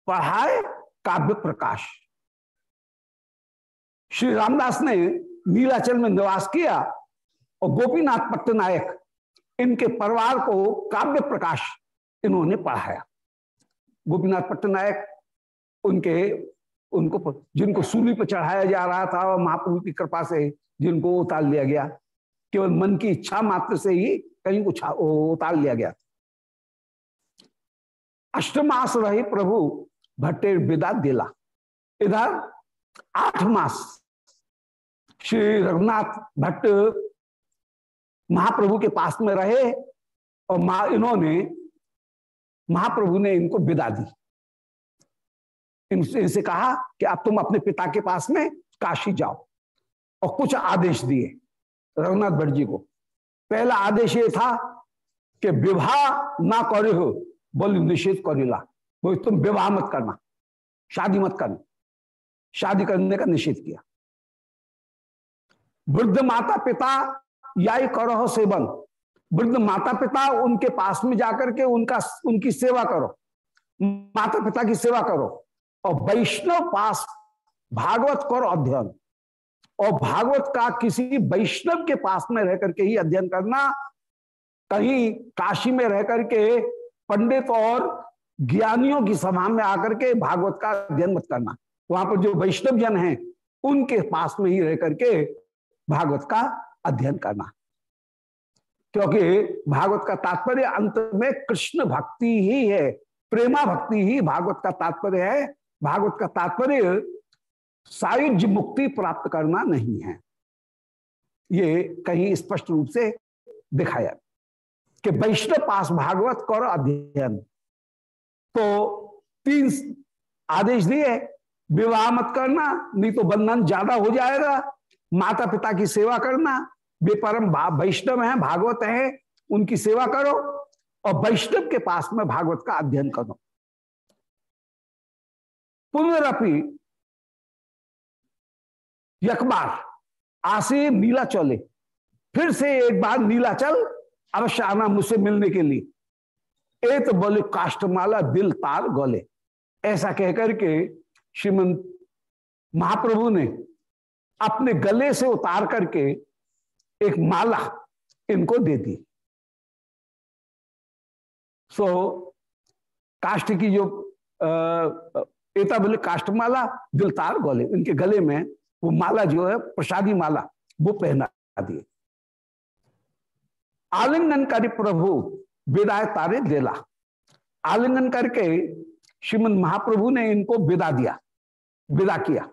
पढ़ाए काव्य प्रकाश। श्री रामदास ने नीलाचल में निवास किया और गोपीनाथ पट्टनायक इनके परिवार को काव्य प्रकाश इन्होंने पढ़ाया। गोपीनाथ पट्टनायक उनके उनको जिनको सूली पर चढ़ाया जा रहा था, और महाप्रभु की कृपा से जिनको उतार लिया गया। केवल मन की इच्छा मात्र से ही कहीं उछा उतार लिया गया अष्टमास रहे प्रभु, भट्टे विदा दिला। इधर आठ मास, श्री रघुनाथ भट्ट महाप्रभु के पास में रहे, और मा, इन्होंने, महाप्रभु ने इनको विदा दी। इनसे कहा कि अब तुम अपने पिता के पास में काशी जाओ और कुछ आदेश दिए रघुनाथ भट्ट जी को। पहला आदेश ये था कि विवाह ना करे हो, बोल निषेध करेला। बोल, तुम विवाह मत करना, शादी मत करना। शादी करने का निषेध किया। वृद्ध माता पिता या करो सेवन। वृद्ध माता पिता उनके पास में जाकर के उनका, उनकी सेवा करो। माता पिता की सेवा करो। और वैष्णव पास भागवत करो अध्ययन। और भागवत का किसी वैष्णव के पास में रह करके ही अध्ययन करना, कहीं काशी में रह करके पंडित और ज्ञानियों की सभा में आकर के भागवत का अध्ययन मत करना। वहाँ पर जो वैष्णव जन हैं, उनके पास में ही रह करके भागवत का अध्ययन करना। क्योंकि भागवत का तात्पर्य अंत में कृष्ण भक्ति ही है, प्रेमा भक्ति ही भागवत का तात्पर्य है भागवत का तात्पर्य सायुज मुक्ति प्राप्त करना नहीं है। ये कहीं स्पष्ट रूप से दिखाया कि वैष्णव पास भागवत कर अध्ययन। तो तीन आदेश दिए, विवाह मत करना, नहीं तो बंधन ज़्यादा हो जाएगा माता पिता की सेवा करना, वे परम वैष्णव हैं, भागवत हैं, उनकी सेवा करो, और वैष्णव के पास में भागवत का अध्ययन करो। पुनरअपि यकबार आसे नीला चले। फिर से एक बार नीलाचल अवश्य आना मुझसे मिलने के लिए। एक बोले काष्टमाला दिल तार गोले। ऐसा कहकर के श्रीमंत महाप्रभु ने अपने गले से उतार करके एक माला इनको दे दी। सो so, काष्ट की जो एता बोले काष्टमाला दिलतार गोले। इनके गले में वो माला जो है, प्रसादी माला, वो पहना दिए। आलिंगनकारी प्रभु, विदाय तारे देला। आलिंगन करके श्रीमद महाप्रभु ने इनको विदा दिया, विदा किया।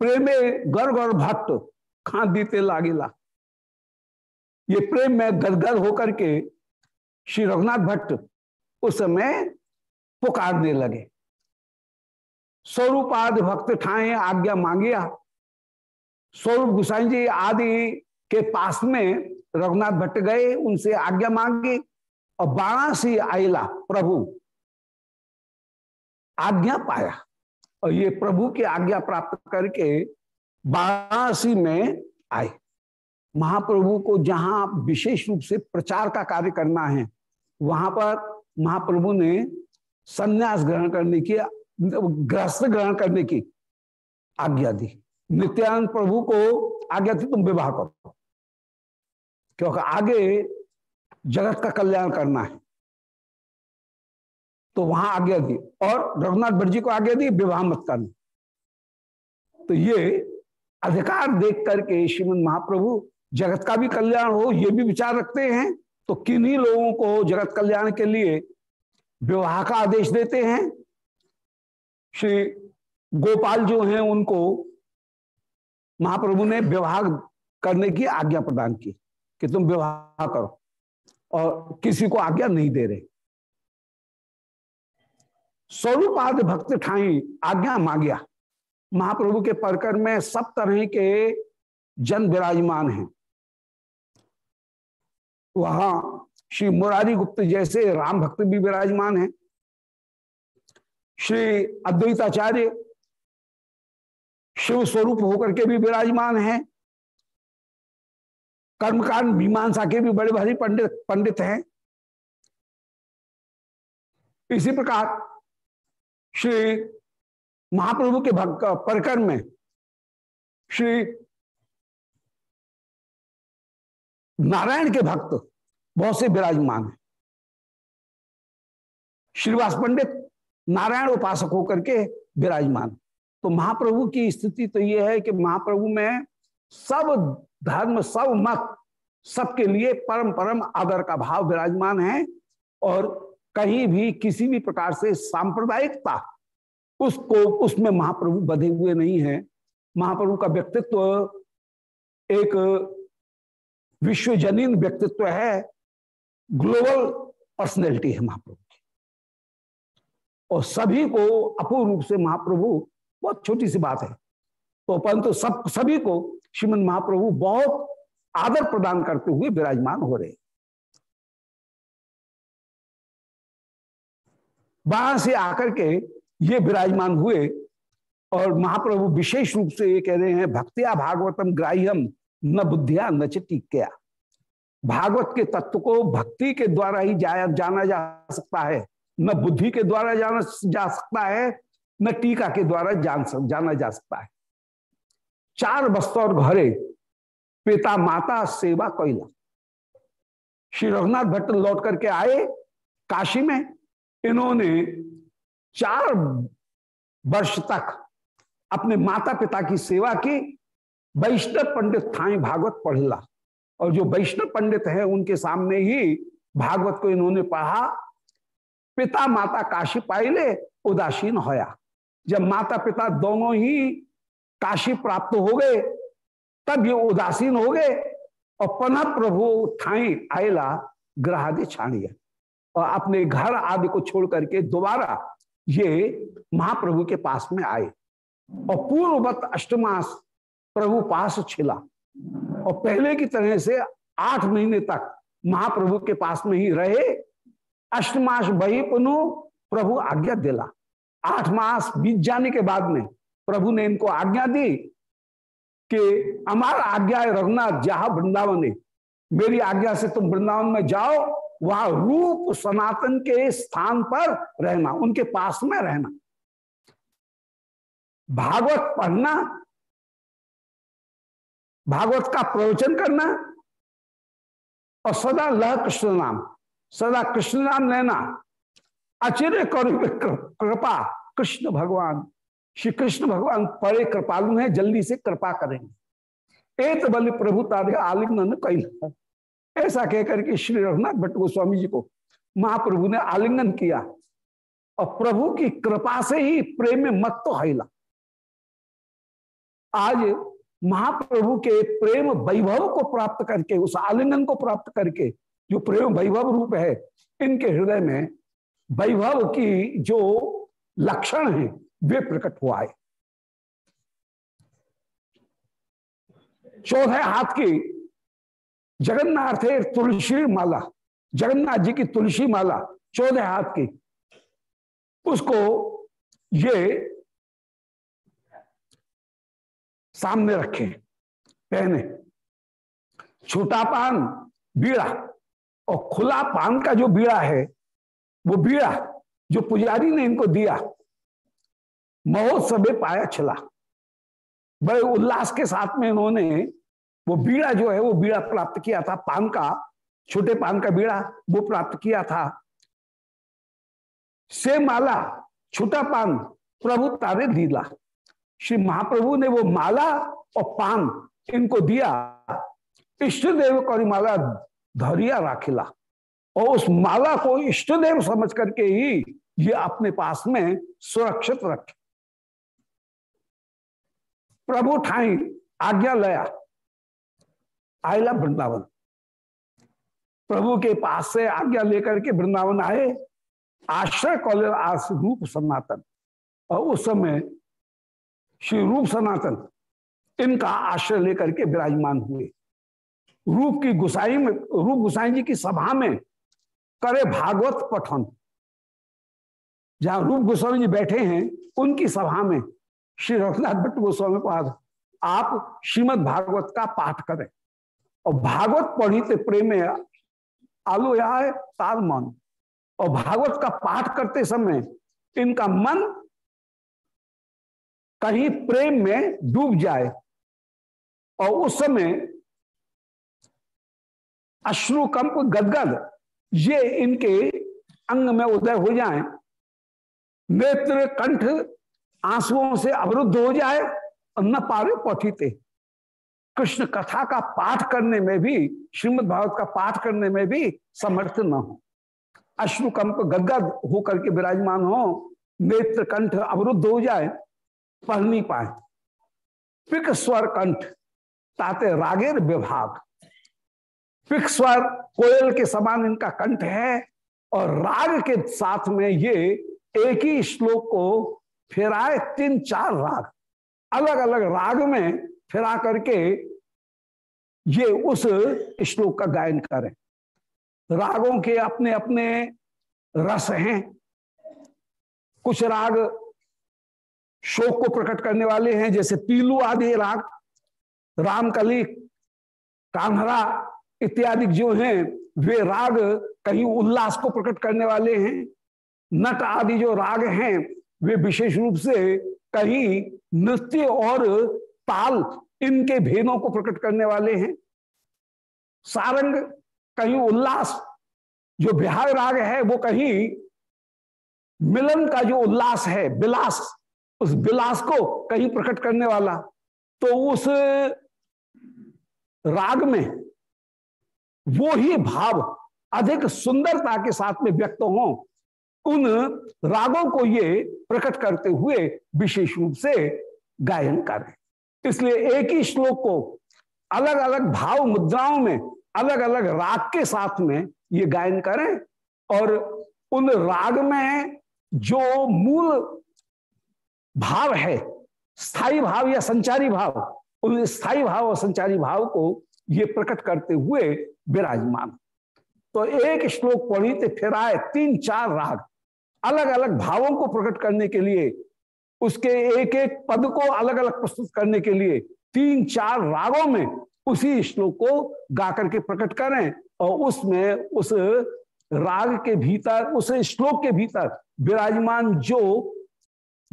प्रेमे गर गर भट्ट, खा दीते लागेला। ये प्रेम में गदगद होकर के श्री रघुनाथ भट्ट उस समय पुकारने लगे। स्वरूप आदि भक्त ठाए, आज्ञा मांगिया। स्वरूप गुसाई जी आदि के पास में रघुनाथ भट्ट गए, उनसे आज्ञा मांगी और बाणासी आयला प्रभु। आज्ञा पाया और ये प्रभु की आज्ञा प्राप्त करके वाराणसी में आए। महाप्रभु को जहाँ विशेष रूप से प्रचार का कार्य करना है, वहाँ पर महाप्रभु ने संन्यास ग्रहण करने की, ग्रस्त ग्रहण करने की आज्ञा दी। नित्यानंद प्रभु को आज्ञा थी तुम विवाह करो। क्योंकि आगे जगत का कल्याण करना है। तो वहाँ आज्ञा दी। और रघुनाथ भट्ट को आज्ञा दी, विवाह मत करना। तो ये अधिकार देख करके श्रीमद महाप्रभु जगत का भी कल्याण हो, ये भी विचार रखते हैं। तो किन्हीं लोगों को जगत कल्याण के लिए विवाह का आदेश देते हैं। श्री गोपाल जो हैं, उनको महाप्रभु ने विवाह करने की आज्ञा प्रदान की कि तुम विवाह करो और किसी को आज्ञा नहीं दे रहे। स्वरूपाद भक्त ठाई आज्ञा मांगिया। महाप्रभु के परकर में सब तरह के जन विराजमान हैं। वहाँ श्री मुरारी गुप्त जैसे राम भक्त भी विराजमान हैं। श्री अद्वैताचार्य शिव स्वरूप होकर के भी विराजमान हैं। कर्मकांड मीमांसा के भी बड़े भारी पंडित पंडित हैं। इसी प्रकार श्री महाप्रभु के भक्त परकर में श्री नारायण के भक्त बहुत से विराजमान है। श्रीवास पंडित नारायण उपासक होकर के विराजमान। तो महाप्रभु की स्थिति तो यह है कि महाप्रभु में सब धर्म, सब मत, सबके लिए परम परम आदर का भाव विराजमान है और कहीं भी, किसी भी प्रकार से सांप्रदायिकता उसको, उसमें महाप्रभु बधे हुए नहीं है। महाप्रभु का व्यक्तित्व एक विश्वजनीन व्यक्तित्व है। ग्लोबल पर्सनैलिटी है महाप्रभु की। और सभी को अपूर्ण रूप से महाप्रभु, बहुत छोटी सी बात है। तो परंतु सब, सभी को श्रीमद महाप्रभु बहुत आदर प्रदान करते हुए विराजमान हो रहे वहाँ से आकर के ये विराजमान हुए और महाप्रभु विशेष रूप से ये कह रहे हैं, भक्तिया भागवतम ग्राह्यम, न बुद्धिया न चिटिक्या भागवत के तत्व को भक्ति के द्वारा ही जाया जाना जा सकता है। न बुद्धि के द्वारा जाना जा सकता है, न टीका के द्वारा जान जाना जा सकता है। चार वस्तु और घरे, पिता, माता, सेवा, कोयला। श्री रघुनाथ भट्ट लौट करके आए काशी में। इन्होंने चार वर्ष तक अपने माता पिता की सेवा की। वैष्णव पंडित थाई भागवत पढ़ला। और जो वैष्णव पंडित है, उनके सामने ही भागवत को इन्होंने पढ़ा। पिता माता काशी पाइले, उदासीन होया। जब माता पिता दोनों ही काशी प्राप्त हो गए, तब ये उदासीन हो गए और पुनः प्रभु ठाई आयला ग्रह आदि छाणिया और अपने घर आदि को छोड़ करके दोबारा ये महाप्रभु के पास में आए। और पूर्ववत अष्टमास प्रभु पास छिला। और पहले की तरह से आठ महीने तक महाप्रभु के पास में ही रहे। अष्टमास वही पुनु, प्रभु आज्ञा दिला। आठ मास बीत जाने के बाद में प्रभु ने इनको आज्ञा दी कि अमार आज्ञा है रघुनाथ जहा वृंदावन मेरी आज्ञा से तुम वृंदावन में जाओ, वहाँ रूप सनातन के स्थान पर रहना, उनके पास में रहना। भागवत पढ़ना भागवत का प्रवचन करना और सदा लह कृष्ण नाम, सदा कृष्ण नाम लेना। अचिर करो, कृपा, कृष्ण भगवान, श्री कृष्ण भगवान परे कृपालु हैं, जल्दी से कृपा करेंगे। एक बल प्रभु तारे आलिंगन कई ऐसा कहकर के श्री रघुनाथ भट्ट गोस्वामी जी को महाप्रभु ने आलिंगन किया और प्रभु की कृपा से ही प्रेम में मत तो हैला आज महाप्रभु के प्रेम वैभव को प्राप्त करके, उस आलिंगन को प्राप्त करके जो प्रेम वैभव रूप है, इनके हृदय में वैभव की जो लक्षण है, वे प्रकट हुआ है। चौथे हाथ की जगन्नाथ तुलसी माला, जगन्नाथ जी की तुलसी माला चौदह हाथ की, उसको ये सामने रखे, पहने। छोटा पान बीड़ा। और खुला पान का जो बीड़ा है, वो बीड़ा जो पुजारी ने इनको दिया, महोत्सव पाया छिला बड़े उल्लास के साथ में इन्होंने वो बीड़ा जो है, वो बीड़ा प्राप्त किया था। पान का, छोटे पान का बीड़ा वो प्राप्त किया था। से माला छोटा पान प्रभु तारे दीला श्री महाप्रभु ने वो माला और पान इनको दिया। इष्ट देव कौरी माला धरिया राखिला। और उस माला को इष्ट देव समझ करके ही ये अपने पास में सुरक्षित रखे। प्रभु ठाई आज्ञा लया। आयला वृंदावन। प्रभु के पास से आज्ञा लेकर के वृंदावन आए। आश्रय कौल आस रूप सनातन। और उस समय श्री रूप सनातन, इनका आश्रय लेकर के विराजमान हुए। रूप की गुसाई में, रूप गुसाई जी की सभा में करे भागवत पठन। जहाँ रूप गोस्वामी जी बैठे हैं, उनकी सभा में श्री रघुनाथ भट्ट गोस्वामी पाद आप श्रीमद भागवत का पाठ करें। और भागवत पढ़ी प्रेम आलू है ताल मन। और भागवत का पाठ करते समय इनका मन कहीं प्रेम में डूब जाए। और उस समय अश्रुकंप गदगद, ये इनके अंग में उदय हो जाए। नेत्र, कंठ आंसुओं से अवरुद्ध हो जाए और न पारे पौथिते कृष्ण कथा का पाठ करने में भी, श्रीमद भागवत का पाठ करने में भी समर्थ न हो। अश्रुकंप गदगद होकर के विराजमान हो, नेत्र, कंठ अवरुद्ध हो जाए पढ़ नहीं पाए। पिक स्वर कंठ, ताते रागेर विभाग। पिक स्वर कोयल के समान इनका कंठ है और राग के साथ में ये एक ही श्लोक को फिराए तीन चार राग। अलग अलग राग में फिरा करके ये उस श्लोक का गायन करें। रागों के अपने अपने रस हैं। कुछ राग शोक को प्रकट करने वाले हैं, जैसे पीलू आदि राग, रामकली, कान्हरा इत्यादि जो हैं, वे राग, कहीं उल्लास को प्रकट करने वाले हैं। नट आदि जो राग हैं, वे विशेष रूप से कहीं नृत्य और ताल, इनके भेदों को प्रकट करने वाले हैं। सारंग, कहीं उल्लास, जो बिहार राग है, वो कहीं मिलन का जो उल्लास है विलास उस विलास को कहीं प्रकट करने वाला। तो उस, राग में वो ही भाव अधिक सुंदरता के साथ में व्यक्त हो, उन रागों को ये प्रकट करते हुए विशेष रूप से गायन करें। इसलिए एक ही श्लोक को अलग अलग भाव मुद्राओं में अलग अलग राग के साथ में ये गायन करें और उन राग में जो मूल भाव है स्थायी भाव या संचारी भाव, उन स्थायी भाव और संचारी भाव को ये प्रकट करते हुए विराजमान। तो एक श्लोक पढ़ी तो फिर आए तीन चार राग अलग अलग भावों को प्रकट करने के लिए, उसके एक एक पद को अलग अलग प्रस्तुत करने के लिए तीन चार रागों में उसी श्लोक को गा करके प्रकट करें और उसमें उस राग के भीतर, उस श्लोक के भीतर विराजमान जो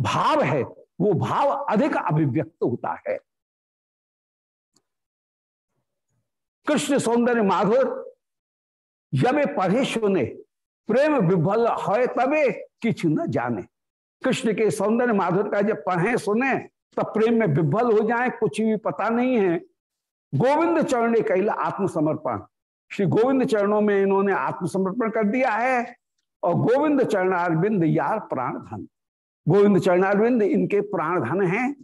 भाव है, वो भाव अधिक अभिव्यक्त होता है। कृष्ण सौंदर्य माधुर, यमे पढ़े सुने प्रेम विभल है तबे किच न जाने। कृष्ण के सौंदर्य माधुर का जब पढ़े, सुने, तब प्रेम में विभल हो जाए, कुछ भी पता नहीं है। गोविंद चरण कैला आत्मसमर्पण। श्री गोविंद चरणों में इन्होंने आत्मसमर्पण कर दिया है, और गोविंद चरणारविंद यार प्राण धन गोविंद चरणारविंद, इनके प्राण धन हैं।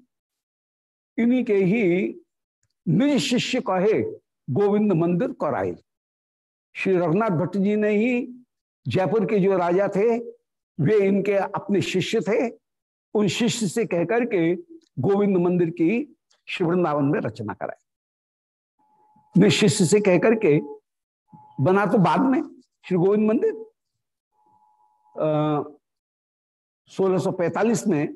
इन्हीं के ही निज शिष्य कहे, गोविंद मंदिर कराए। श्री रघुनाथ भट्ट जी ने ही जयपुर के जो राजा थे, वे इनके अपने शिष्य थे। उन शिष्य से कहकर के गोविंद मंदिर की श्री वृंदावन में रचना कराए कराई शिष्य से कहकर के बना तो बाद में श्री गोविंद मंदिर। सोलह सौ पैतालीस में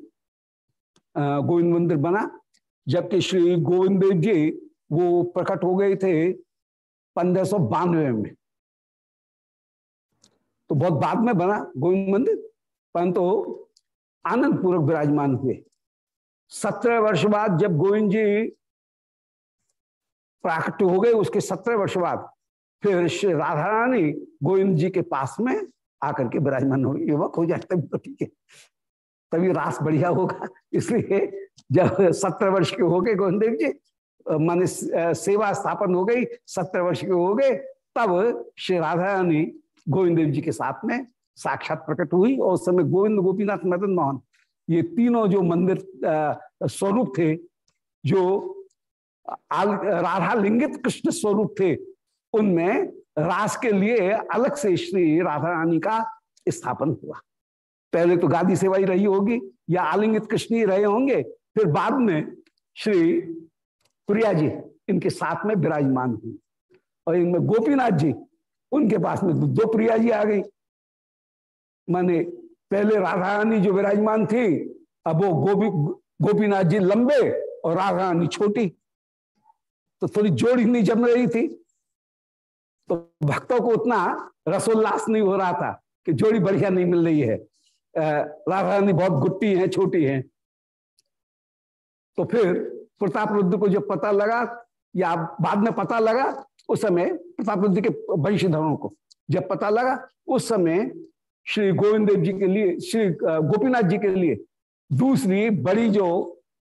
गोविंद मंदिर बना, जबकि श्री गोविंद देव जी वो प्रकट हो गए थे पंद्रह में। तो बहुत बाद में बना गोविंद मंदिर, परंतु तो आनंद पूर्वक विराजमान हुए। सत्रह वर्ष बाद जब गोविंद जी प्राकट हो गए, उसके सत्रह वर्ष बाद फिर श्री राधा रानी गोविंद जी के पास में आकर के विराजमान हो, युवक हो जाए तभी तो ठीक है। तभी रास बढ़िया होगा। इसलिए जब सत्रह वर्ष के हो गए गोविंद देव जी, मान सेवा स्थापन हो गई सत्रह वर्ष के हो गए, तब श्री राधा रानी गोविंद देव जी के साथ में साक्षात प्रकट हुई और उस समय गोविंद गोपीनाथ मदन मोहन, ये तीनों जो मंदिर स्वरूप थे, जो राधा लिंगित कृष्ण स्वरूप थे, उनमें रास के लिए अलग से श्री राधा रानी का स्थापन हुआ। पहले तो गादी सेवा ही रही होगी, या आलिंगित कृष्ण ही रहे होंगे, फिर बाद में श्री प्रिया जी इनके साथ में विराजमान हुई। और इनमें गोपीनाथ जी, उनके पास में दो प्रिया जी आ गई। माने पहले राधा रानी जो विराजमान थी, अब वो गोपी गोपीनाथ जी लंबे और राधा रानी छोटी। तो थोड़ी जोड़ी नहीं जम रही थी। तो भक्तों को उतना रसोल्लास नहीं हो रहा था कि जोड़ी बढ़िया नहीं मिल रही है। राधा रानी बहुत गुट्टी है, छोटी है। तो फिर प्रताप रुद्र को जब पता लगा, या बाद में पता लगा, उस समय प्रताप रुद्र के वंशधरों को जब पता लगा, उस समय श्री गोविंद देव जी के लिए, श्री गोपीनाथ जी के लिए दूसरी बड़ी जो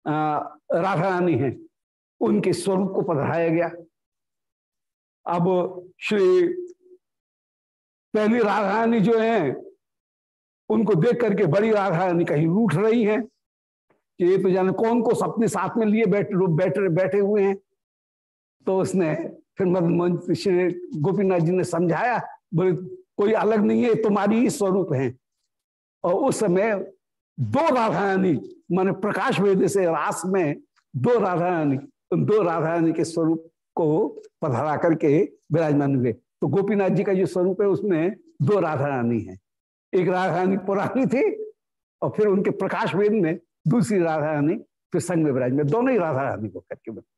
राधा रानी है, उनके स्वरूप को पधराया गया। अब श्री पहली राधा रानी जो है, उनको देख करके बड़ी राधा रानी कहीं रूठ रही है कि ये तो जाने कौन को अपने साथ में लिए बैठ, बैठे बैठे हुए हैं। तो उसने फिर मदन श्री गोपीनाथ जी ने समझाया, बोले, कोई अलग नहीं है तुम्हारी ही स्वरूप है। और उस समय दो राधा रानी मान प्रकाश वेद से रास में दो राधा रानी उन दो राधा रानी के स्वरूप को पधरा करके विराजमान हुए। तो गोपीनाथ जी का जो स्वरूप है, उसमें दो राधा रानी है। एक राधा रानी पुरानी थी और फिर उनके प्रकाश वेद में दूसरी राधा रानी फिर संग में विराजमान। दोनों ही राधा रानी को करके बने।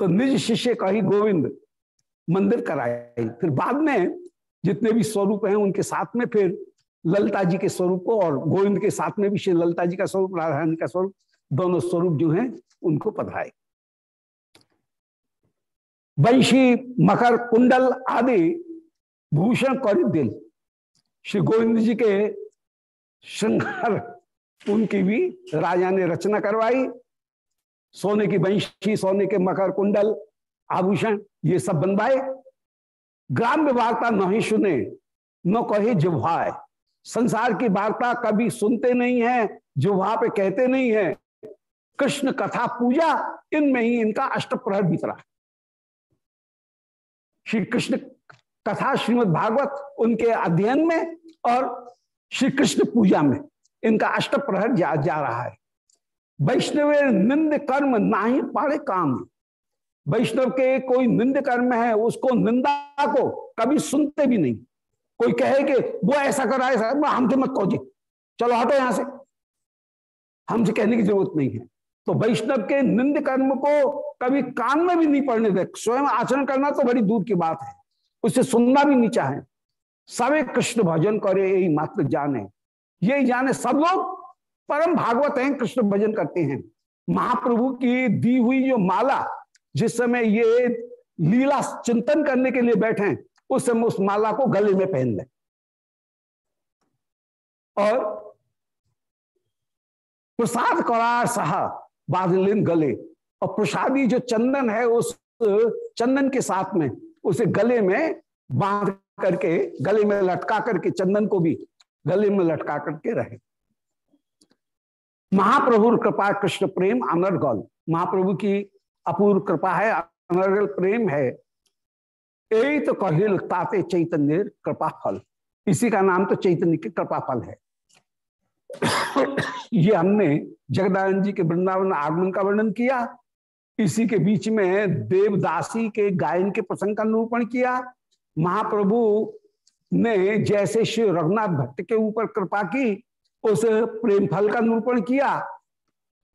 तो निज शिष्य का ही गोविंद मंदिर कराए। फिर बाद में जितने भी स्वरूप हैं, उनके साथ में फिर ललता जी के स्वरूप को और गोविंद के साथ में भी श्री ललता जी का स्वरूप, राधा रानी का स्वरूप, दोनों स्वरूप जो हैं, उनको पधराए। वंशी मकर, कुंडल आदि भूषण कर दिल श्री गोविंद जी के श्रृंगार, उनकी भी राजा ने रचना करवाई। सोने की बंशी, सोने के मकर, कुंडल, आभूषण, ये सब बनवाए। ग्राम वार्ता नहीं सुने, न कहे जिह्वाए संसार की वार्ता कभी सुनते नहीं है जिह्वा पे कहते नहीं है। कृष्ण कथा पूजा, इनमें ही इनका अष्ट प्रहर बीत रहा श्री कृष्ण कथा श्रीमद भागवत उनके अध्ययन में और श्री कृष्ण पूजा में इनका अष्ट प्रहर जा, जा रहा है। वैष्णव निंद कर्म ना ही पाड़े काम। वैष्णव के कोई निंद कर्म है उसको निंदा को कभी सुनते भी नहीं। कोई कहे कि वो ऐसा करा ऐसा हमसे मत कहो जी। चलो हटो यहाँ से। हमसे कहने की ज़रूरत नहीं है। तो वैष्णव के निंद कर्म को कभी कान में भी नहीं पड़ने दे। स्वयं आचरण करना तो बड़ी दूर की बात है। उसे सुनना भी नहीं चाहे। सवे कृष्ण भजन करे, यही मात्र जाने। यही जाने सब लोग परम भागवत हैं, कृष्ण भजन करते हैं। महाप्रभु की दी हुई जो माला, जिस समय ये लीला चिंतन करने के लिए बैठे हैं, उस समय उस माला को गले में पहन ले। और प्रसाद करार सहा बादलिन गले। और प्रसादी जो चंदन है, उस, चंदन के साथ में, उसे गले में बाँध करके, गले में लटका करके, चंदन को भी गले में लटका करके रहे। महाप्रभु कृपा, कृष्ण प्रेम, अनर्गल। महाप्रभु की अपूर्व कृपा है, अनर्गल प्रेम है। यही तो कहिल, ताते चैतन्य कृपा फल इसी का नाम तो चैतन्य के कृपा फल है। ये हमने जगदानंद जी के वृंदावन आगमन का वर्णन किया। इसी के बीच में देवदासी के गायन के प्रसंग का निरूपण किया। महाप्रभु ने जैसे श्री रघुनाथ भट्ट के ऊपर कृपा की, उस प्रेम फल का निरूपण किया।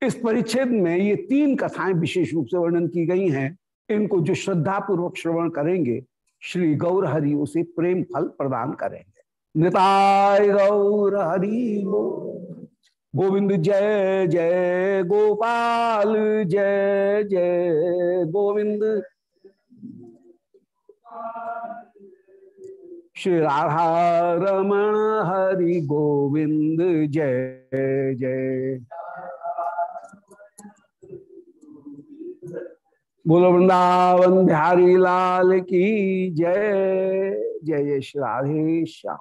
इस परिच्छेद में ये तीन कथाएँ विशेष रूप से वर्णन की गई हैं। इनको जो श्रद्धा पूर्वक श्रवण करेंगे, श्री गौर हरि उसे प्रेम फल प्रदान करेंगे। गौर हरि गोविंद जय जय गोपाल, जय जय गोविंद। श्री राधा रमण हरि गोविंद, जय जय। बोलो वृंदावन बिहारी लाल की जय जय Shri Radhe Shyam.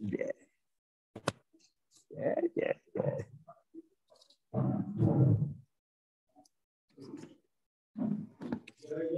Yeah. Yeah, yeah, yeah. Thank you.